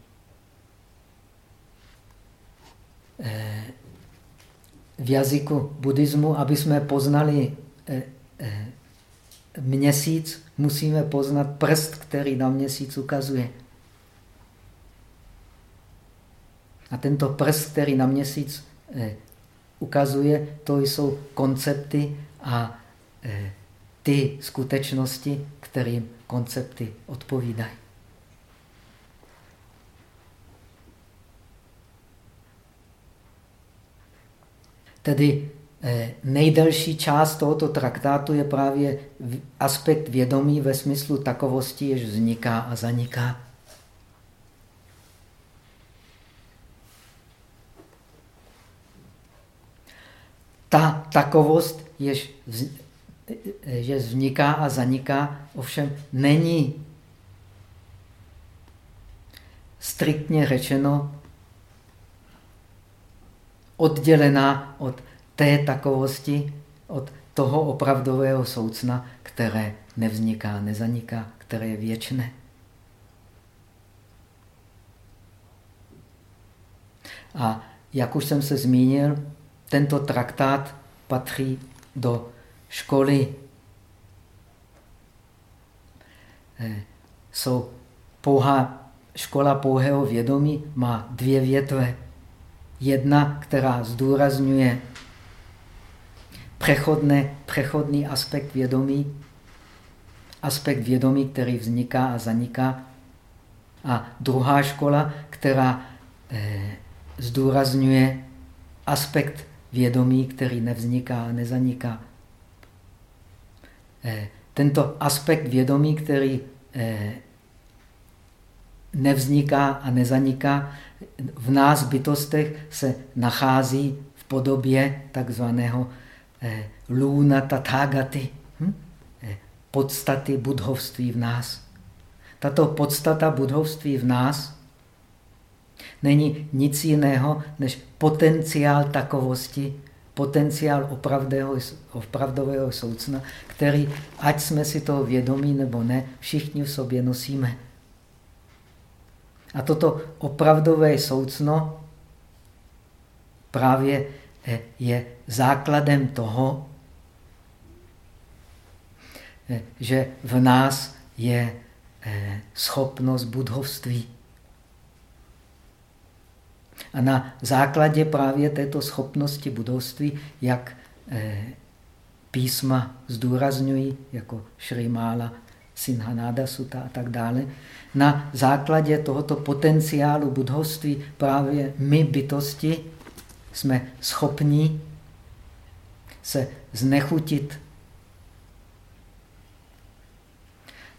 Eh, v jazyku buddhismu, aby jsme poznali eh, eh, měsíc, musíme poznat prst, který na měsíc ukazuje. A tento prst, který na měsíc ukazuje, to jsou koncepty a ty skutečnosti, kterým koncepty odpovídají. Tedy eh, nejdelší část tohoto traktátu je právě aspekt vědomí ve smyslu takovosti, jež vzniká a zaniká. ta takovost, jež, jež vzniká a zaniká, ovšem není striktně řečeno oddělená od té takovosti, od toho opravdového soucna, které nevzniká, nezaniká, které je věčné. A jak už jsem se zmínil, tento traktát patří do školy. Eh, jsou pouhá, škola pouhého vědomí má dvě větve. Jedna, která zdůrazňuje přechodné, přechodný aspekt vědomí, aspekt vědomí, který vzniká a zaniká. A druhá škola, která eh, zdůrazňuje aspekt vědomí, který nevzniká a nezaniká. Eh, tento aspekt vědomí, který eh, nevzniká a nezaniká, v nás bytostech se nachází v podobě takzvaného eh, luna tathagaty, hm? podstaty budhovství v nás. Tato podstata budhovství v nás není nic jiného než potenciál takovosti, potenciál opravdového, opravdového soucna, který, ať jsme si toho vědomí nebo ne, všichni v sobě nosíme. A toto opravdové soucno právě eh, je základem toho, eh, že v nás je eh, schopnost budhovství. A na základě právě této schopnosti budovství, jak písma zdůrazňují, jako Šrimála, Sinhanada Sutta a tak dále, na základě tohoto potenciálu budovství právě my bytosti jsme schopni se znechutit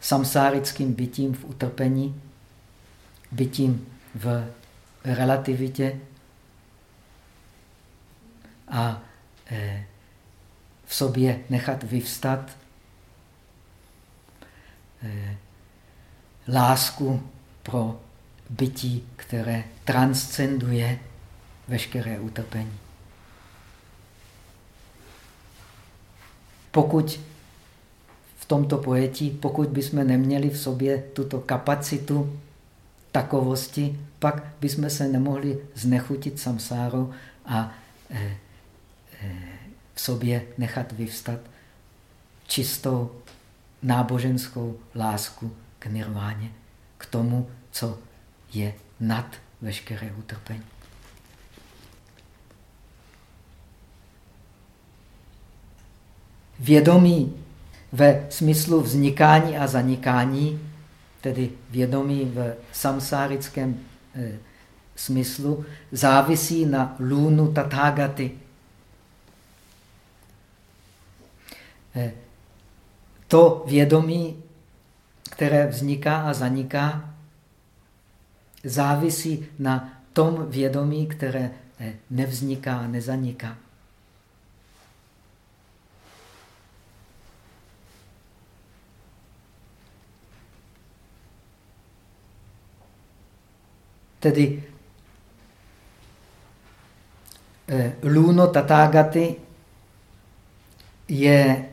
samsárickým bytím v utrpení, bytím v relativitě a eh, v sobě nechat vyvstat lásku pro bytí, které transcenduje veškeré utrpení. Pokud v tomto pojetí, pokud bychom neměli v sobě tuto kapacitu takovosti, pak bychom se nemohli znechutit samsáru a e, e, v sobě nechat vyvstat čistou náboženskou lásku k nirváně, k tomu, co je nad veškeré utrpení. Vědomí ve smyslu vznikání a zanikání tedy vědomí v samsárickém eh, smyslu, závisí na lůnu tathagaty. Eh, to vědomí, které vzniká a zaniká, závisí na tom vědomí, které eh, nevzniká a nezaniká. Tedy eh, Luno Tathagaty je,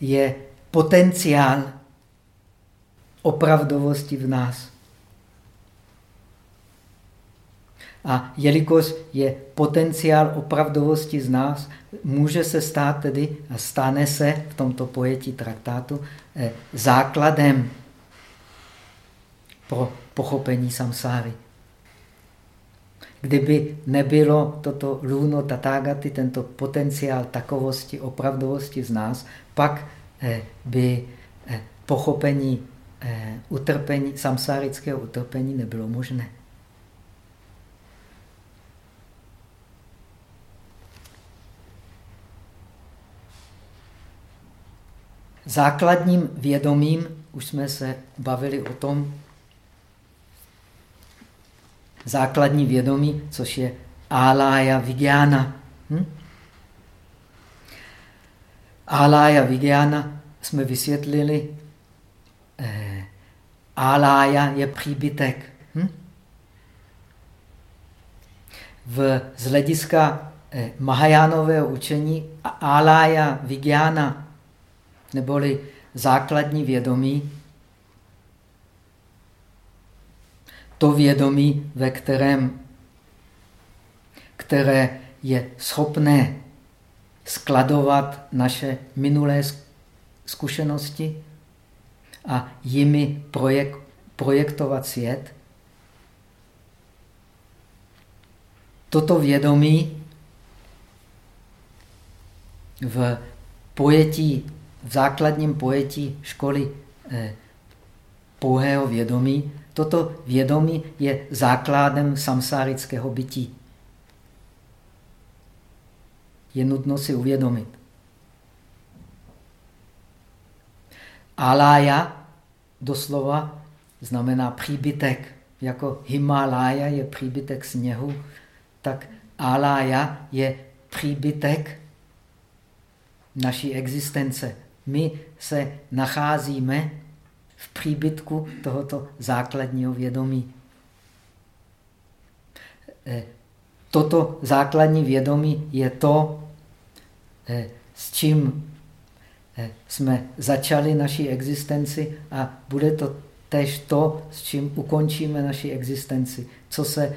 je potenciál opravdovosti v nás. A jelikož je potenciál opravdovosti z nás, může se stát tedy, a stane se v tomto pojetí traktátu, eh, základem pro pochopení samsáry. Kdyby nebylo toto lůno tatágaty, tento potenciál takovosti, opravdovosti z nás, pak eh, by eh, pochopení eh, utrpení, samsárického utrpení nebylo možné. Základním vědomím, už jsme se bavili o tom, základní vědomí, což je Alaya Vigyana. Hm? Alaya Vigyana jsme vysvětlili, eh, Alája je příbytek. Hm? V, z hlediska eh, Mahajánového učení Alája Vigyana, neboli základní vědomí, to vědomí, ve kterém, které je schopné skladovat naše minulé zkušenosti a jimi projek projektovat svět. Toto vědomí v pojetí, v základním pojetí školy eh, pouhého vědomí, toto vědomí je základem samsárického bytí. Je nutno si uvědomit. Alája doslova znamená příbytek. Jako Himalája je příbytek sněhu, tak Alája je příbytek naší existence. My se nacházíme příbytku tohoto základního vědomí. Eh, toto základní vědomí je to, eh, s čím eh, jsme začali naši existenci a bude to tež to, s čím ukončíme naši existenci. Co se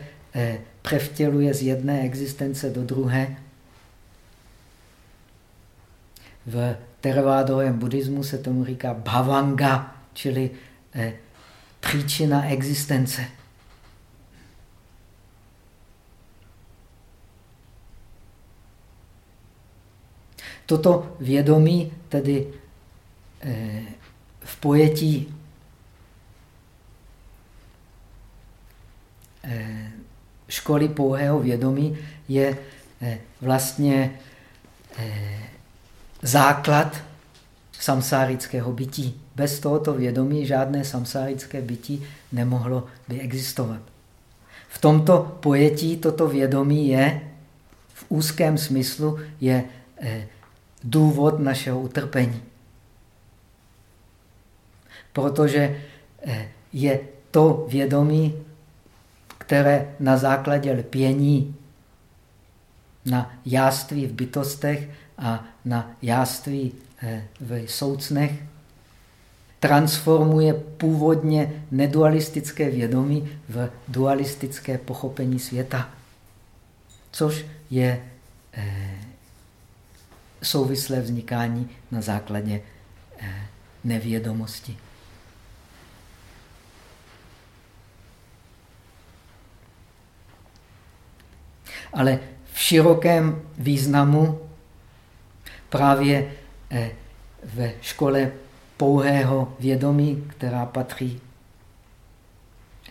převtěluje z jedné existence do druhé. V teravádovém buddhismu se tomu říká bhavanga, čili příčina existence. Toto vědomí tedy eh, v pojetí eh, školy pouhého vědomí je eh, vlastně základ samsárického bytí. Bez tohoto vědomí žádné samsárické bytí nemohlo by existovat. V tomto pojetí toto vědomí je v úzkém smyslu je důvod našeho utrpení. Protože eh, je to vědomí, které na základě lpění na jáství v bytostech a na jáství eh, v soucnech transformuje původně nedualistické vědomí v dualistické pochopení světa, což je eh, souvislé vznikání na základě eh, nevědomosti. Ale v širokém významu právě eh, ve škole pouhého vědomí, která patří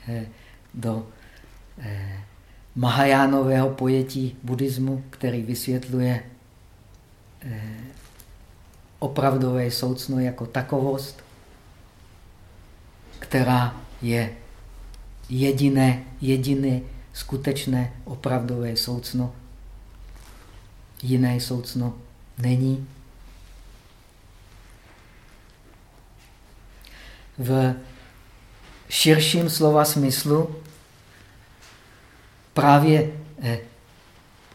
eh, do Mahajánového pojetí buddhismu, který vysvětluje Eh, opravdové soucno jako takovost, která je jediné, jediné skutečné opravdové soucno. Jiné soucno není. V širším slova smyslu právě eh,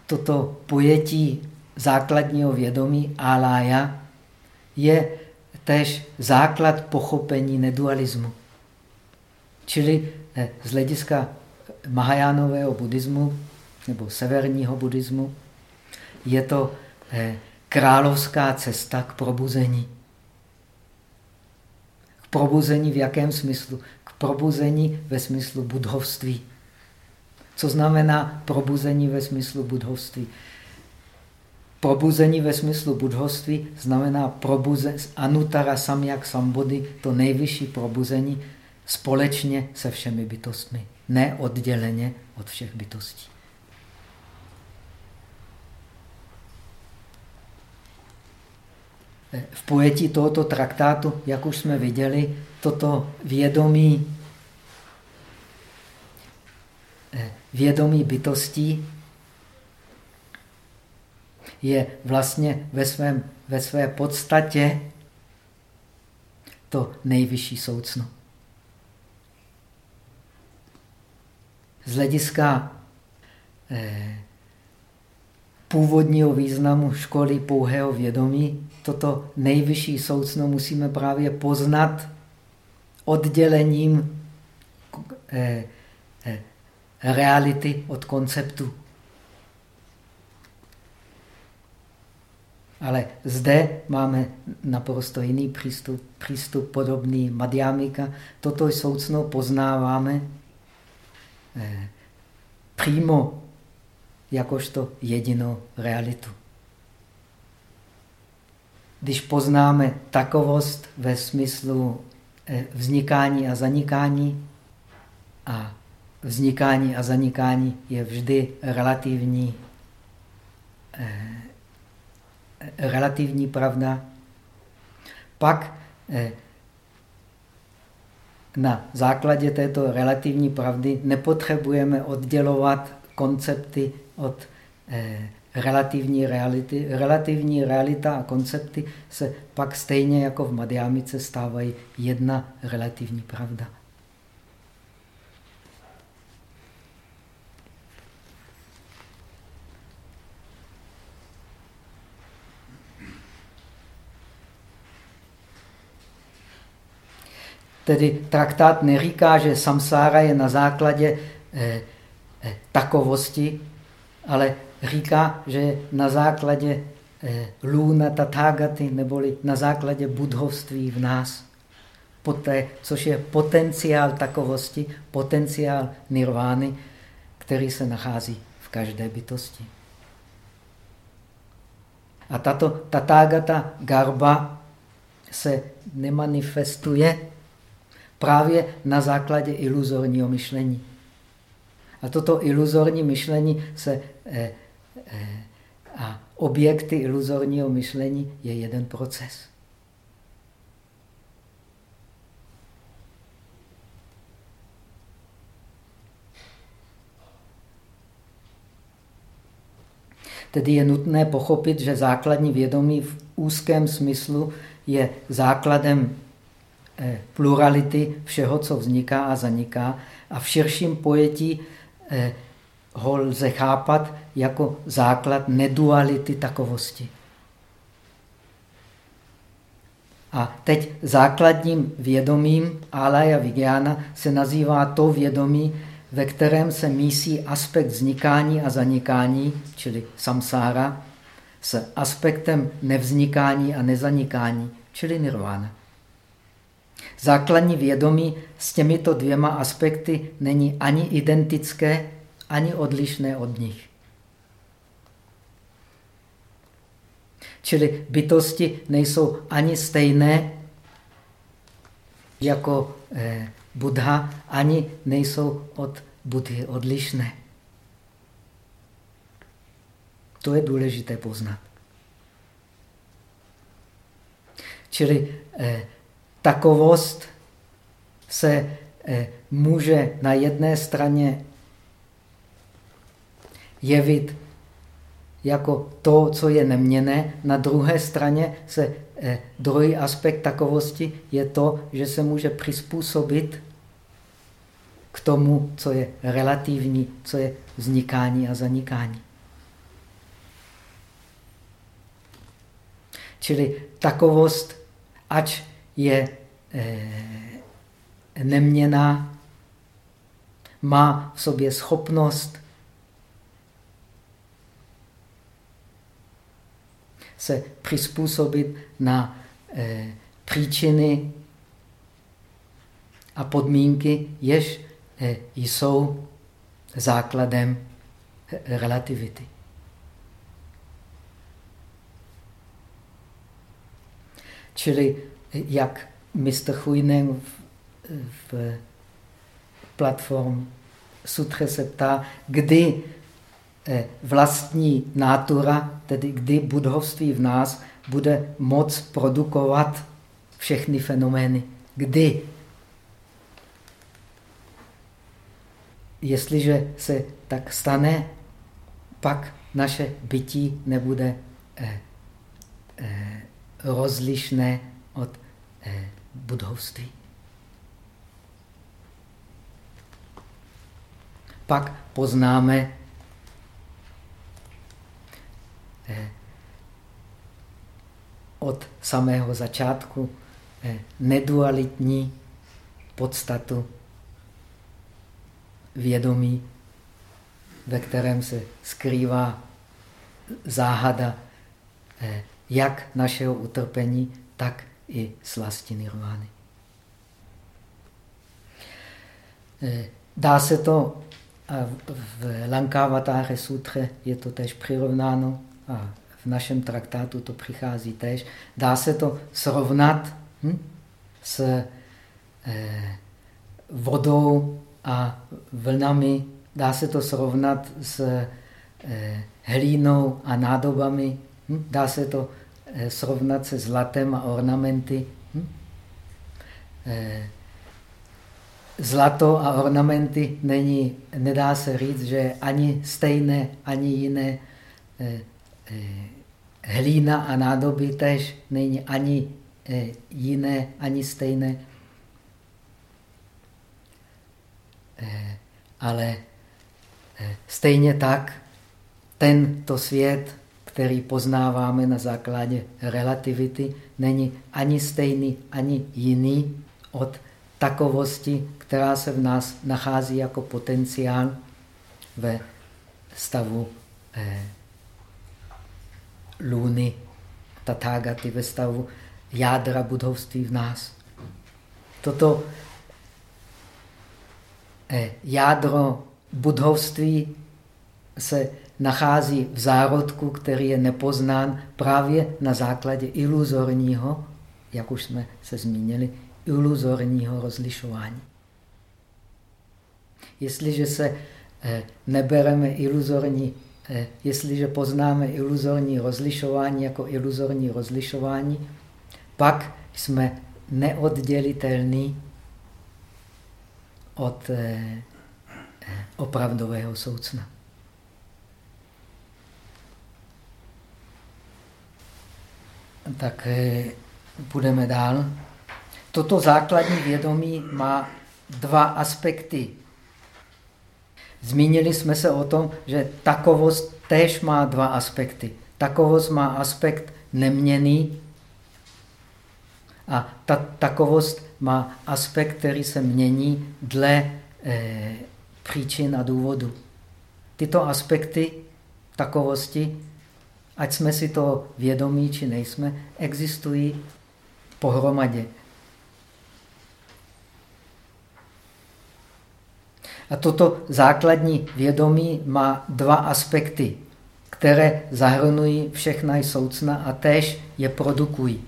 toto pojetí základního vědomí alája je tež základ pochopení nedualismu. Čili eh, z hlediska Mahajánového buddhismu nebo severního buddhismu je to eh, královská cesta k probuzení. Probuzení v jakém smyslu? K probuzení ve smyslu budhovství. Co znamená probuzení ve smyslu budhovství? Probuzení ve smyslu budhoství znamená probuze, anutara samyak sambody, to nejvyšší probuzení společně se všemi bytostmi, ne odděleně od všech bytostí. v pojetí tohoto traktátu, jak už jsme viděli, toto vědomí, eh, vědomí bytostí je vlastně ve, svém, ve své podstatě to nejvyšší soucno. Z hlediska eh, původního významu školy pouhého vědomí, toto nejvyšší soucno musíme právě poznat oddělením eh, eh, reality od konceptu. Ale zde máme naprosto jiný přístup, přístup podobný Madhyamika. Toto soucno poznáváme eh, přímo jakožto jedinou realitu. Když poznáme takovost ve smyslu eh, vznikání a zanikání, a vznikání a zanikání je vždy relativní, eh, relativní pravda, pak eh, na základě této relativní pravdy nepotřebujeme oddělovat koncepty od eh, relativní reality. Relativní realita a koncepty se pak stejně jako v Madhyamice stávají jedna relativní pravda. Tedy traktát neříká, že samsára je na základě eh, eh, takovosti, ale říká, že na základě eh, luna tathagaty, neboli na základě budhovství v nás, poté, což je potenciál takovosti, potenciál nirvány, který se nachází v každé bytosti. A tato tatágata garba se nemanifestuje právě na základě iluzorního myšlení. A toto iluzorní myšlení se, a objekty iluzorního myšlení je jeden proces. Tedy je nutné pochopit, že základní vědomí v úzkém smyslu je základem Eh, plurality všeho, co vzniká a zaniká. A v širším pojetí eh, ho lze chápat jako základ neduality takovosti. A teď základním vědomím Alaya Vigyana se nazývá to vědomí, ve kterém se mísí aspekt vznikání a zanikání, čili samsára, s aspektem nevznikání a nezanikání, čili nirvana. Základní vědomí s těmito dvěma aspekty není ani identické, ani odlišné od nich. Čili bytosti nejsou ani stejné jako eh, Buddha, ani nejsou od Budhy odlišné. To je důležité poznat. Čili eh, takovost se eh, může na jedné straně jevit jako to, co je neměné, na druhé straně se eh, druhý aspekt takovosti je to, že se může přizpůsobit k tomu, co je relativní, co je vznikání a zanikání. Čili takovost, ač je eh, neměná, má v sobě schopnost se přizpůsobit na eh, příčiny a podmínky, jež eh, jsou základem relativity. Čili jak Mr. Huinen v, v platform Sutře se ptá, kdy eh, vlastní nátura, tedy kdy budhovství v nás bude moc produkovat všechny fenomény. Kdy? Jestliže se tak stane, pak naše bytí nebude eh, eh, rozlišné od eh, budovství. pak poznáme eh, od samého začátku eh, nedualitní podstatu vědomí, ve kterém se skrývá záhada eh, jak našeho utrpení, tak i slasti nirvány. Eh, dá se to, v Lankavatáře sutře je to tež přirovnáno, a v našem traktátu to přichází tež, dá se to srovnat hm, s eh, vodou a vlnami, dá se to srovnat s eh, hlínou a nádobami, hm, dá se to eh, srovnat se zlatem a ornamenty. Hm? Eh, zlato a ornamenty není, nedá se říct, že ani stejné, ani jiné. Eh, hlína a nádoby tež není ani jiné, ani stejné. Ale stejně tak tento svět, který poznáváme na základě relativity, není ani stejný, ani jiný od takovosti, která se v nás nachází jako potenciál ve stavu eh, luny, tatágaty, ve stavu jádra budovství v nás. Toto eh, jádro budovství se nachází v zárodku, který je nepoznán právě na základě iluzorního, jak už jsme se zmínili, iluzorního rozlišování. Jestliže se eh, nebereme iluzorní, jestliže poznáme iluzorní rozlišování jako iluzorní rozlišování, pak jsme neoddělitelní od eh, opravdového soucna. Tak půjdeme dál. Toto základní vědomí má dva aspekty. Zmínili jsme se o tom, že takovost též má dva aspekty. Takovost má aspekt neměný a ta takovost má aspekt, který se mění dle eh, příčin a důvodu. Tyto aspekty takovosti ať jsme si to vědomí, či nejsme, existují pohromadě. A toto základní vědomí má dva aspekty, které zahrnují všechna soucna a též je produkují.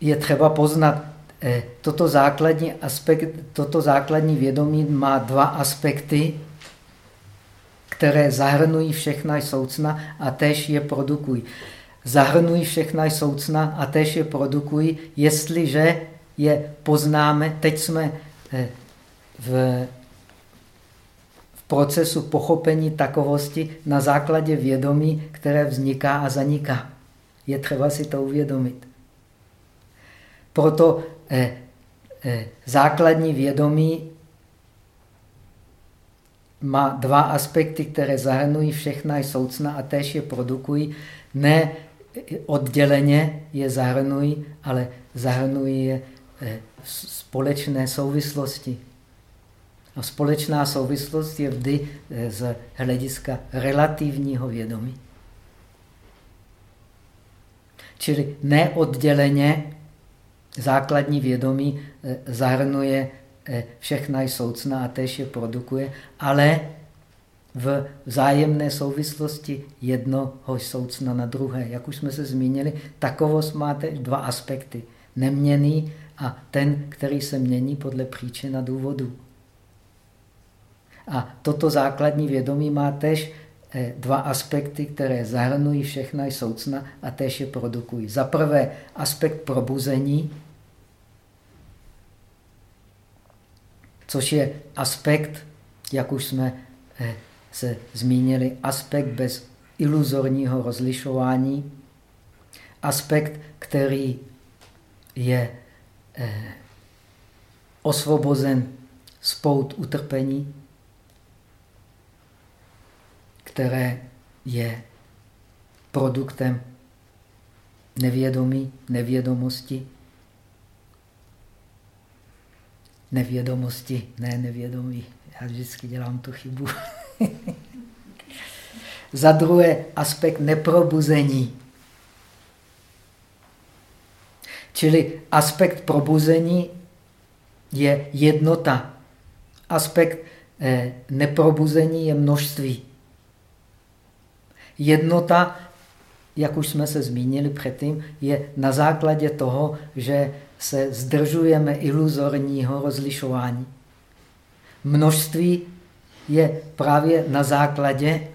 Je třeba poznat, eh, toto základní, aspekt, toto základní vědomí má dva aspekty, které zahrnují všechna soucna a též je produkují. Zahrnují všechna soucna a též je produkují, jestliže je poznáme. Teď jsme v, v procesu pochopení takovosti na základě vědomí, které vzniká a zaniká. Je třeba si to uvědomit. Proto eh, eh, základní vědomí má dva aspekty, které zahrnují všechna soucna a též je produkují. Ne odděleně je zahrnují, ale zahrnují je eh, společné souvislosti. A společná souvislost je vždy eh, z hlediska relativního vědomí. Čili neodděleně základní vědomí eh, zahrnuje Eh, všechna soucna a též je produkuje, ale v vzájemné souvislosti jednoho soucna na druhé. Jak už jsme se zmínili, takovost máte dva aspekty. Neměný a ten, který se mění podle příčin a důvodu. A toto základní vědomí má tež eh, dva aspekty, které zahrnují všechna soucna a též je produkují. Za prvé aspekt probuzení, což je aspekt, jak už jsme eh, se zmínili, aspekt bez iluzorního rozlišování, aspekt, který je osvobozen spout utrpení, které je produktem nevědomí, nevědomosti. Nevědomosti, ne nevědomí. Já vždycky dělám tu chybu. Za druhé aspekt neprobuzení. Čili aspekt probuzení je jednota. Aspekt eh, neprobuzení je množství. Jednota, jak už jsme se zmínili předtím, je na základě toho, že se zdržujeme iluzorního rozlišování. Množství je právě na základě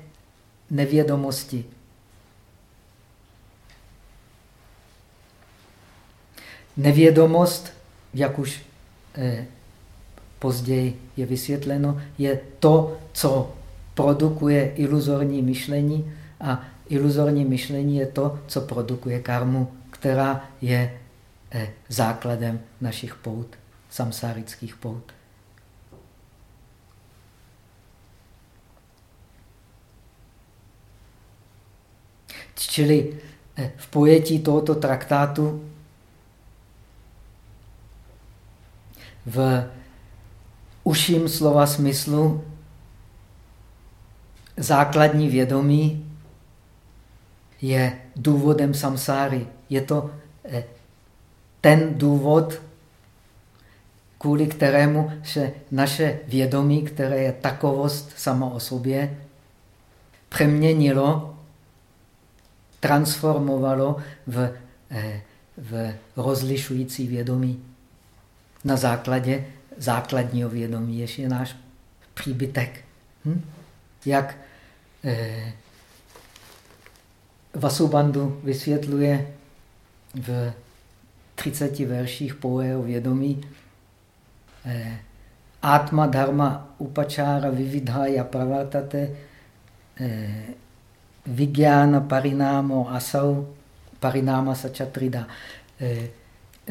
nevědomosti. Nevědomost, jak už eh, později je vysvětleno, je to, co produkuje iluzorní myšlení a iluzorní myšlení je to, co produkuje karmu, která je eh, základem našich pout, samsárických pout. Čili eh, v pojetí tohoto traktátu v uším slova smyslu základní vědomí je důvodem samsáry. Je to eh, ten důvod, kvůli kterému se naše vědomí, které je takovost sama o sobě, přeměnilo, transformovalo v, eh, v rozlišující vědomí na základě základního vědomí, jež je náš příbytek. Hm? Jak eh, Vasubandhu vysvětluje v 30 verších pouhého vědomí eh, Atma dharma upachara vividhaya pravartate eh, vigyana parinámo asau parináma sačatrida. Eh,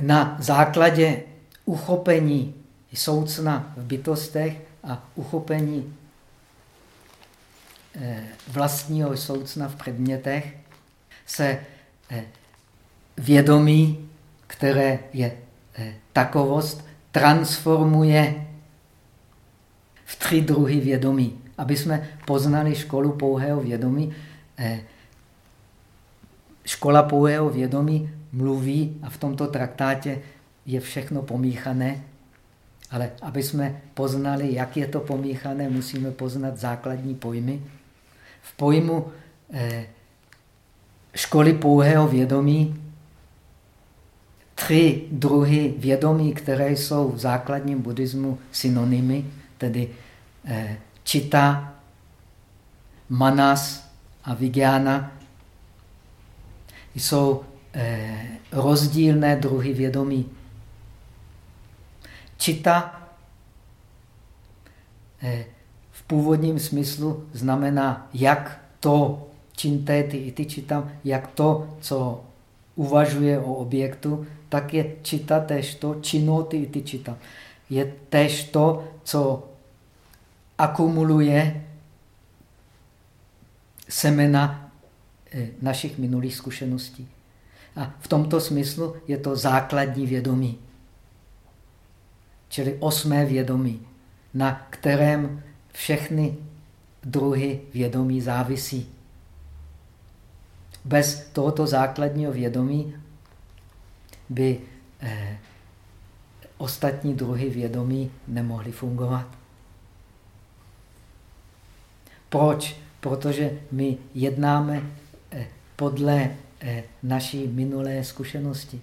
na základě uchopení soucna v bytostech a uchopení eh, vlastního soucna v předmětech se eh, vědomí, které je eh, takovost, transformuje v tři druhy vědomí. Aby jsme poznali školu pouhého vědomí, škola pouhého vědomí mluví a v tomto traktátě je všechno pomíchané, ale aby jsme poznali, jak je to pomíchané, musíme poznat základní pojmy. V pojmu eh, školy pouhého vědomí tři druhy vědomí, které jsou v základním buddhismu synonymy, tedy eh, čita, manas a vigyana, jsou eh, rozdílné druhy vědomí. Čita eh, v původním smyslu znamená jak to čintéty i ty čitam, jak to, co uvažuje o objektu, tak je čita tež to, činoty i ty čitam. Je tež to, co akumuluje semena eh, našich minulých zkušeností. A v tomto smyslu je to základní vědomí čili osmé vědomí, na kterém všechny druhy vědomí závisí. Bez tohoto základního vědomí by eh, ostatní druhy vědomí nemohly fungovat. Proč? Protože my jednáme eh, podle eh, naší minulé zkušenosti.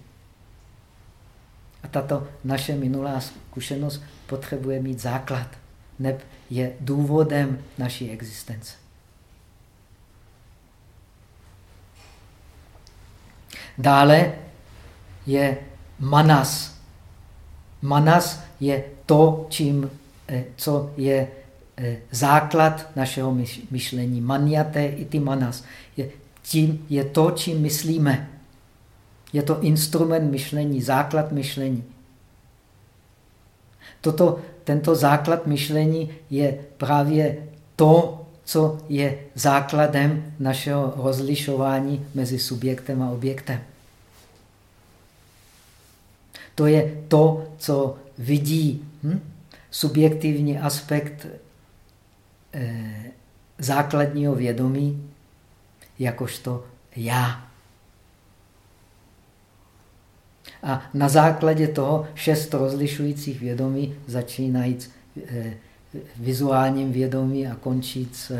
A tato naše minulá zkušenost potřebuje mít základ, neb je důvodem naší existence. Dále je manas. Manas je to, čím, eh, co je eh, základ našeho myšlení. Maniate i ty manas. Je, tím, je to, čím myslíme. Je to instrument myšlení, základ myšlení. Toto tento základ myšlení je právě to, co je základem našeho rozlišování mezi subjektem a objektem. To je to, co vidí hm? subjektivní aspekt eh, základního vědomí jakožto já. A na základě toho šest rozlišujících vědomí začínají eh, vizuálním vědomí a končí s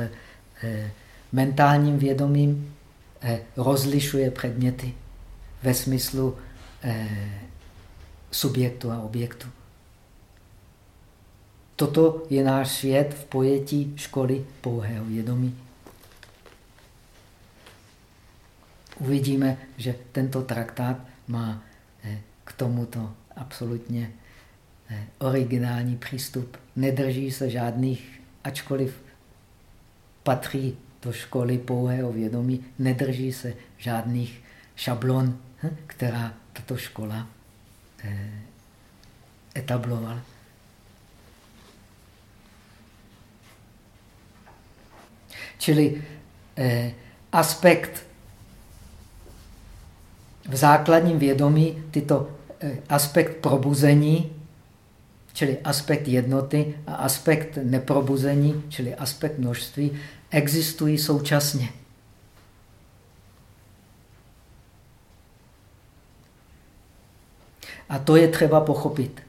eh, mentálním vědomím, eh, rozlišuje předměty ve smyslu subjektu a objektu. Toto je náš svět v pojetí školy pouhého vědomí. Uvidíme, že tento traktát má eh, k tomuto absolutně eh, originální přístup. Nedrží se žádných, ačkoliv patří do školy pouhého vědomí, nedrží se žádných šablon, hm, která tato škola eh, etablovala. Čili eh, aspekt v základním vědomí, tyto aspekt probuzení, čili aspekt jednoty a aspekt neprobuzení, čili aspekt množství, existují současně. A to je třeba pochopit.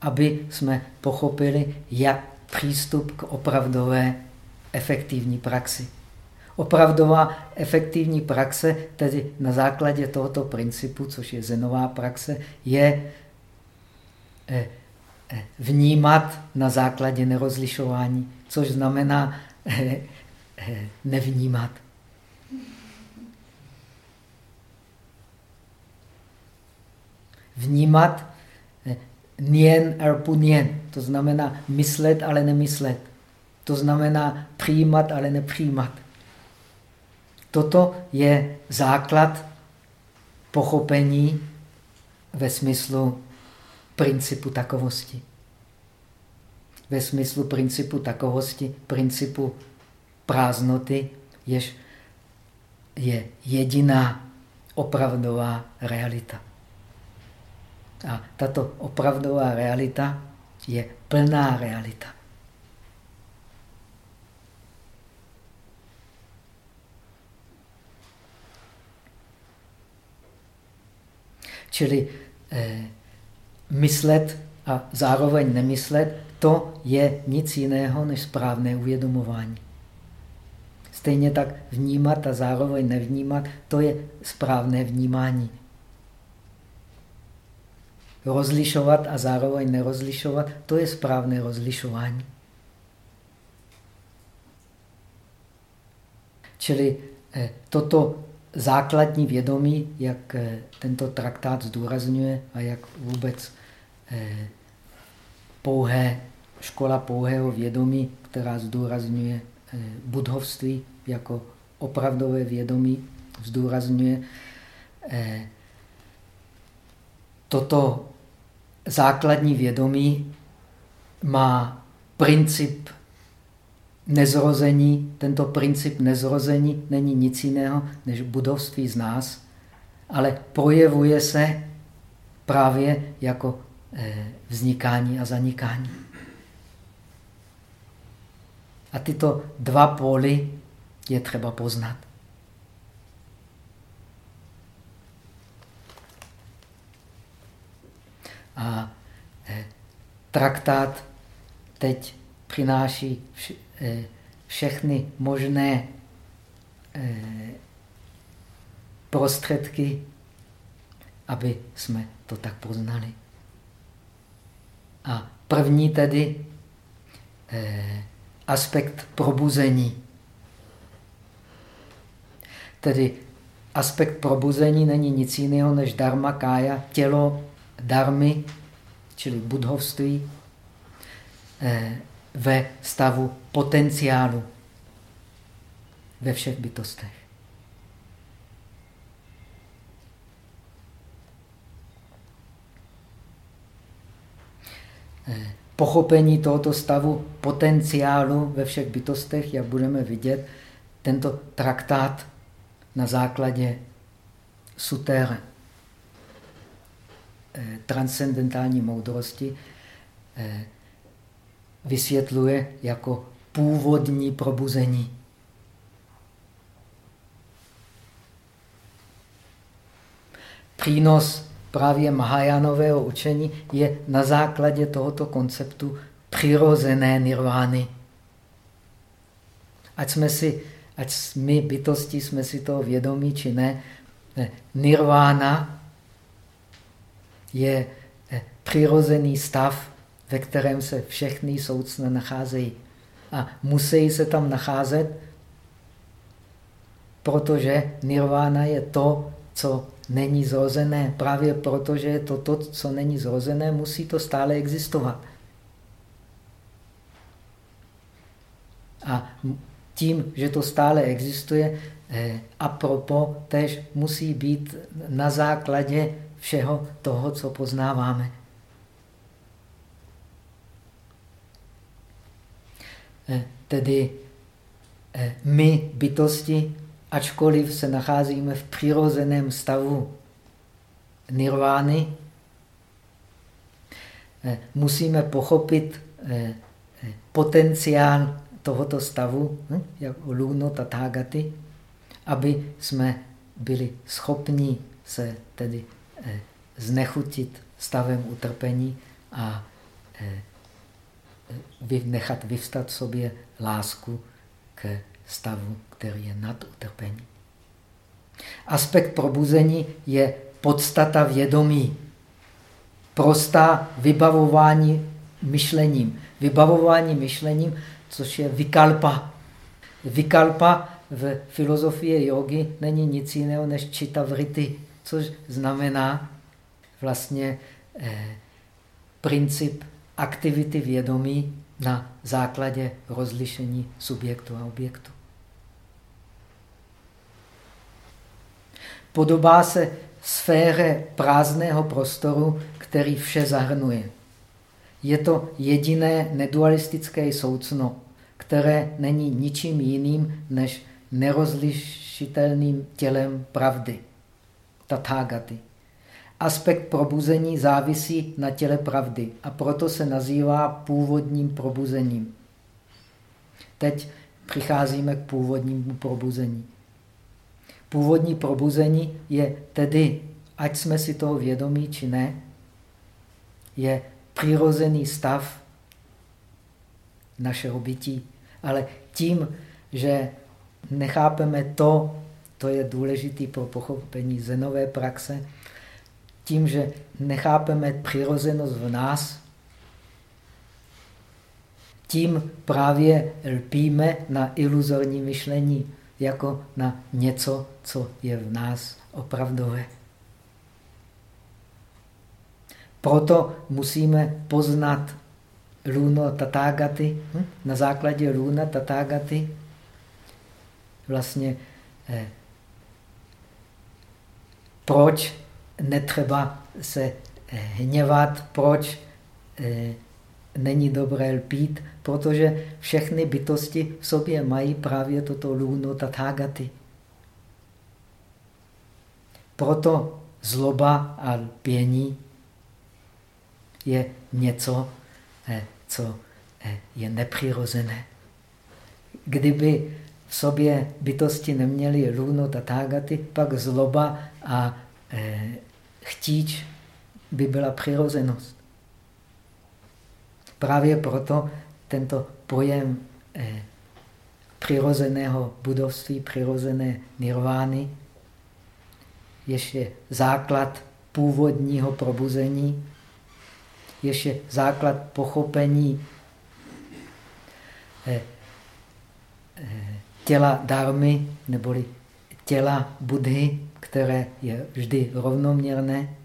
Aby jsme pochopili, jak přístup k opravdové efektivní praxi. Opravdová efektivní praxe, tedy na základě tohoto principu, což je zenová praxe, je eh, eh, vnímat na základě nerozlišování, což znamená eh, nevnímat. Vnímat nien erpu nien, to znamená myslet, ale nemyslet. To znamená přijímat, ale nepřijímat. Toto je základ pochopení ve smyslu principu takovosti. Ve smyslu principu takovosti, principu prázdnoty, jež je jediná opravdová realita. A tato opravdová realita je plná realita. Čili eh, myslet a zároveň nemyslet, to je nic jiného než správné uvědomování. Stejně tak vnímat a zároveň nevnímat, to je správné vnímání. Rozlišovat a zároveň nerozlišovat, to je správné rozlišování. Čili eh, toto základní vědomí, jak eh, tento traktát zdůrazňuje a jak vůbec eh, pouhé, škola pouhého vědomí, která zdůrazňuje eh, budhovství jako opravdové vědomí, zdůrazňuje toto základní vědomí má princip nezrození, tento princip nezrození není nic jiného než budovství z nás, ale projevuje se právě jako eh, vznikání a zanikání. A tyto dva póly je třeba poznat. A eh, traktát teď přináší Eh, všechny možné eh, prostředky, aby jsme to tak poznali. A první tedy eh, aspekt probuzení. Tedy aspekt probuzení není nic jiného než dharma kája, tělo darmy, čili budhovství, ve stavu potenciálu ve všech bytostech. eh, pochopení tohoto stavu potenciálu ve všech bytostech, jak budeme vidět, tento traktát na základě sutér eh, transcendentální moudrosti eh, vysvětluje jako původní probuzení. Přínos právě Mahajánového učení je na základě tohoto konceptu přirozené nirvány. Ať jsme si, ať my bytosti jsme si toho vědomí, či ne, nirvána je přirozený stav, ve kterém se všechny soucna nacházejí. A musí se tam nacházet, protože nirvána je to, co není zrozené. Právě proto, že je to to, co není zrozené, musí to stále existovat. A tím, že to stále existuje, eh, a propo tež musí být na základě všeho toho, co poznáváme. Tedy eh, my, bytosti, ačkoliv se nacházíme v přirozeném stavu nirvány, eh, musíme pochopit eh, eh, potenciál tohoto stavu, hm, jak Luno Tathagaty, aby jsme byli schopni se tedy znechutit stavem utrpení a nechat vyvstat sobě lásku k stavu, který je nad utrpení. Aspekt probuzení je podstata vědomí. Prostá vybavování myšlením. Vybavování myšlením, což je vikalpa. Vikalpa v filozofii jogy není nic jiného než čita vrity, což znamená vlastně eh, princip aktivity vědomí na základě rozlišení subjektu a objektu. Podobá se sféře prázdného prostoru, který vše zahrnuje. Je to jediné nedualistické soucno, které není ničím jiným než nerozlišitelným tělem pravdy. Tathagaty. Aspekt probuzení závisí na těle pravdy a proto se nazývá původním probuzením. Teď přicházíme k původnímu probuzení. Původní probuzení je tedy, ať jsme si toho vědomí či ne, je přirozený stav našeho bytí. Ale tím, že nechápeme to, to je důležité pro pochopení zenové praxe, tím, že nechápeme přirozenost v nás, tím právě lpíme na iluzorní myšlení, jako na něco, co je v nás opravdové. Proto musíme poznat Luno Tatágaty. Hm? Na základě Luna Tatágaty vlastně eh, proč netřeba se eh, hněvat, proč eh, není dobré lpít, protože všechny bytosti v sobě mají právě toto luno tathagaty. Proto zloba a lpění je něco, eh, co je nepřirozené. Kdyby v sobě bytosti neměly luno tathagaty, pak zloba a chtíč by byla přirozenost. Právě proto tento pojem eh, přirozeného budovství, přirozené nirvány, ještě základ původního probuzení, ještě základ pochopení eh, eh, těla darmy, neboli těla Budhy, které je vždy rovnoměrné.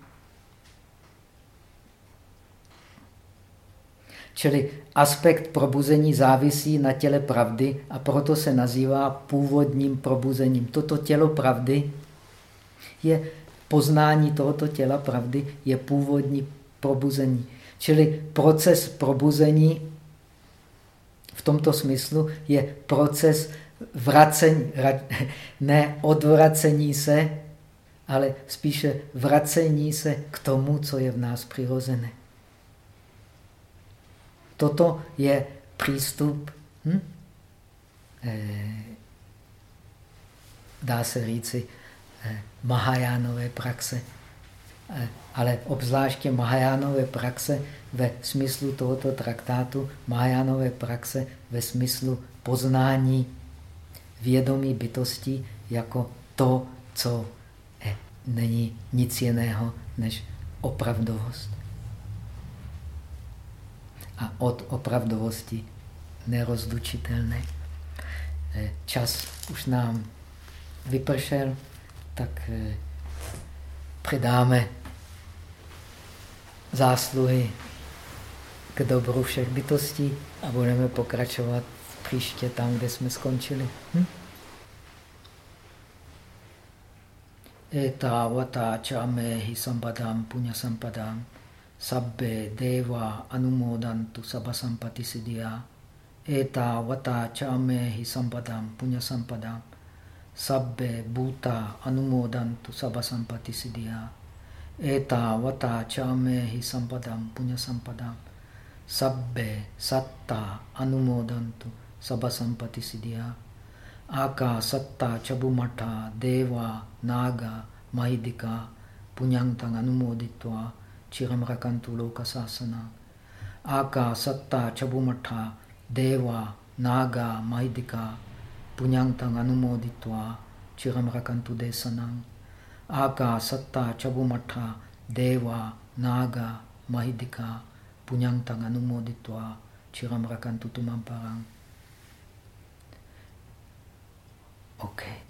Čili aspekt probuzení závisí na těle pravdy a proto se nazývá původním probuzením. Toto tělo pravdy je poznání tohoto těla pravdy, je původní probuzení. Čili proces probuzení v tomto smyslu je proces vracení, ne odvracení se, ale spíše vracení se k tomu, co je v nás přirozené. Toto je přístup, hm? eh, dá se říci, eh, Mahajánové praxe. Eh, ale obzvláště Mahajánové praxe ve smyslu tohoto traktátu, Mahajánové praxe ve smyslu poznání vědomí bytosti jako to, co není nic jiného než opravdovost. A od opravdovosti nerozlučitelné. Eh, čas už nám vypršel, tak eh, předáme zásluhy k dobru všech bytostí a budeme pokračovat příště tam, kde jsme skončili. Hm? Eta vata chamehi sampadam punya sampadam sabbe deva anumodantu sabha sampati siddhya Eta vata chamehi sampadam punya sampadam sabbe bhuta anumodantu sabha sampati siddhya Eta vata chamehi sampadam punya sampadam sabbe satta anumodantu sabha sampati siddhya Aka satta chabumata deva naga mahidika punyantang anumoditva chiram rakantu lokasasana Aka satta chabumata deva naga mahidika punyantang anumoditva chiram rakantu desanang Aka satta chabumata deva naga mahidika punyantang anumoditva chiram rakantu tumamparang Okay.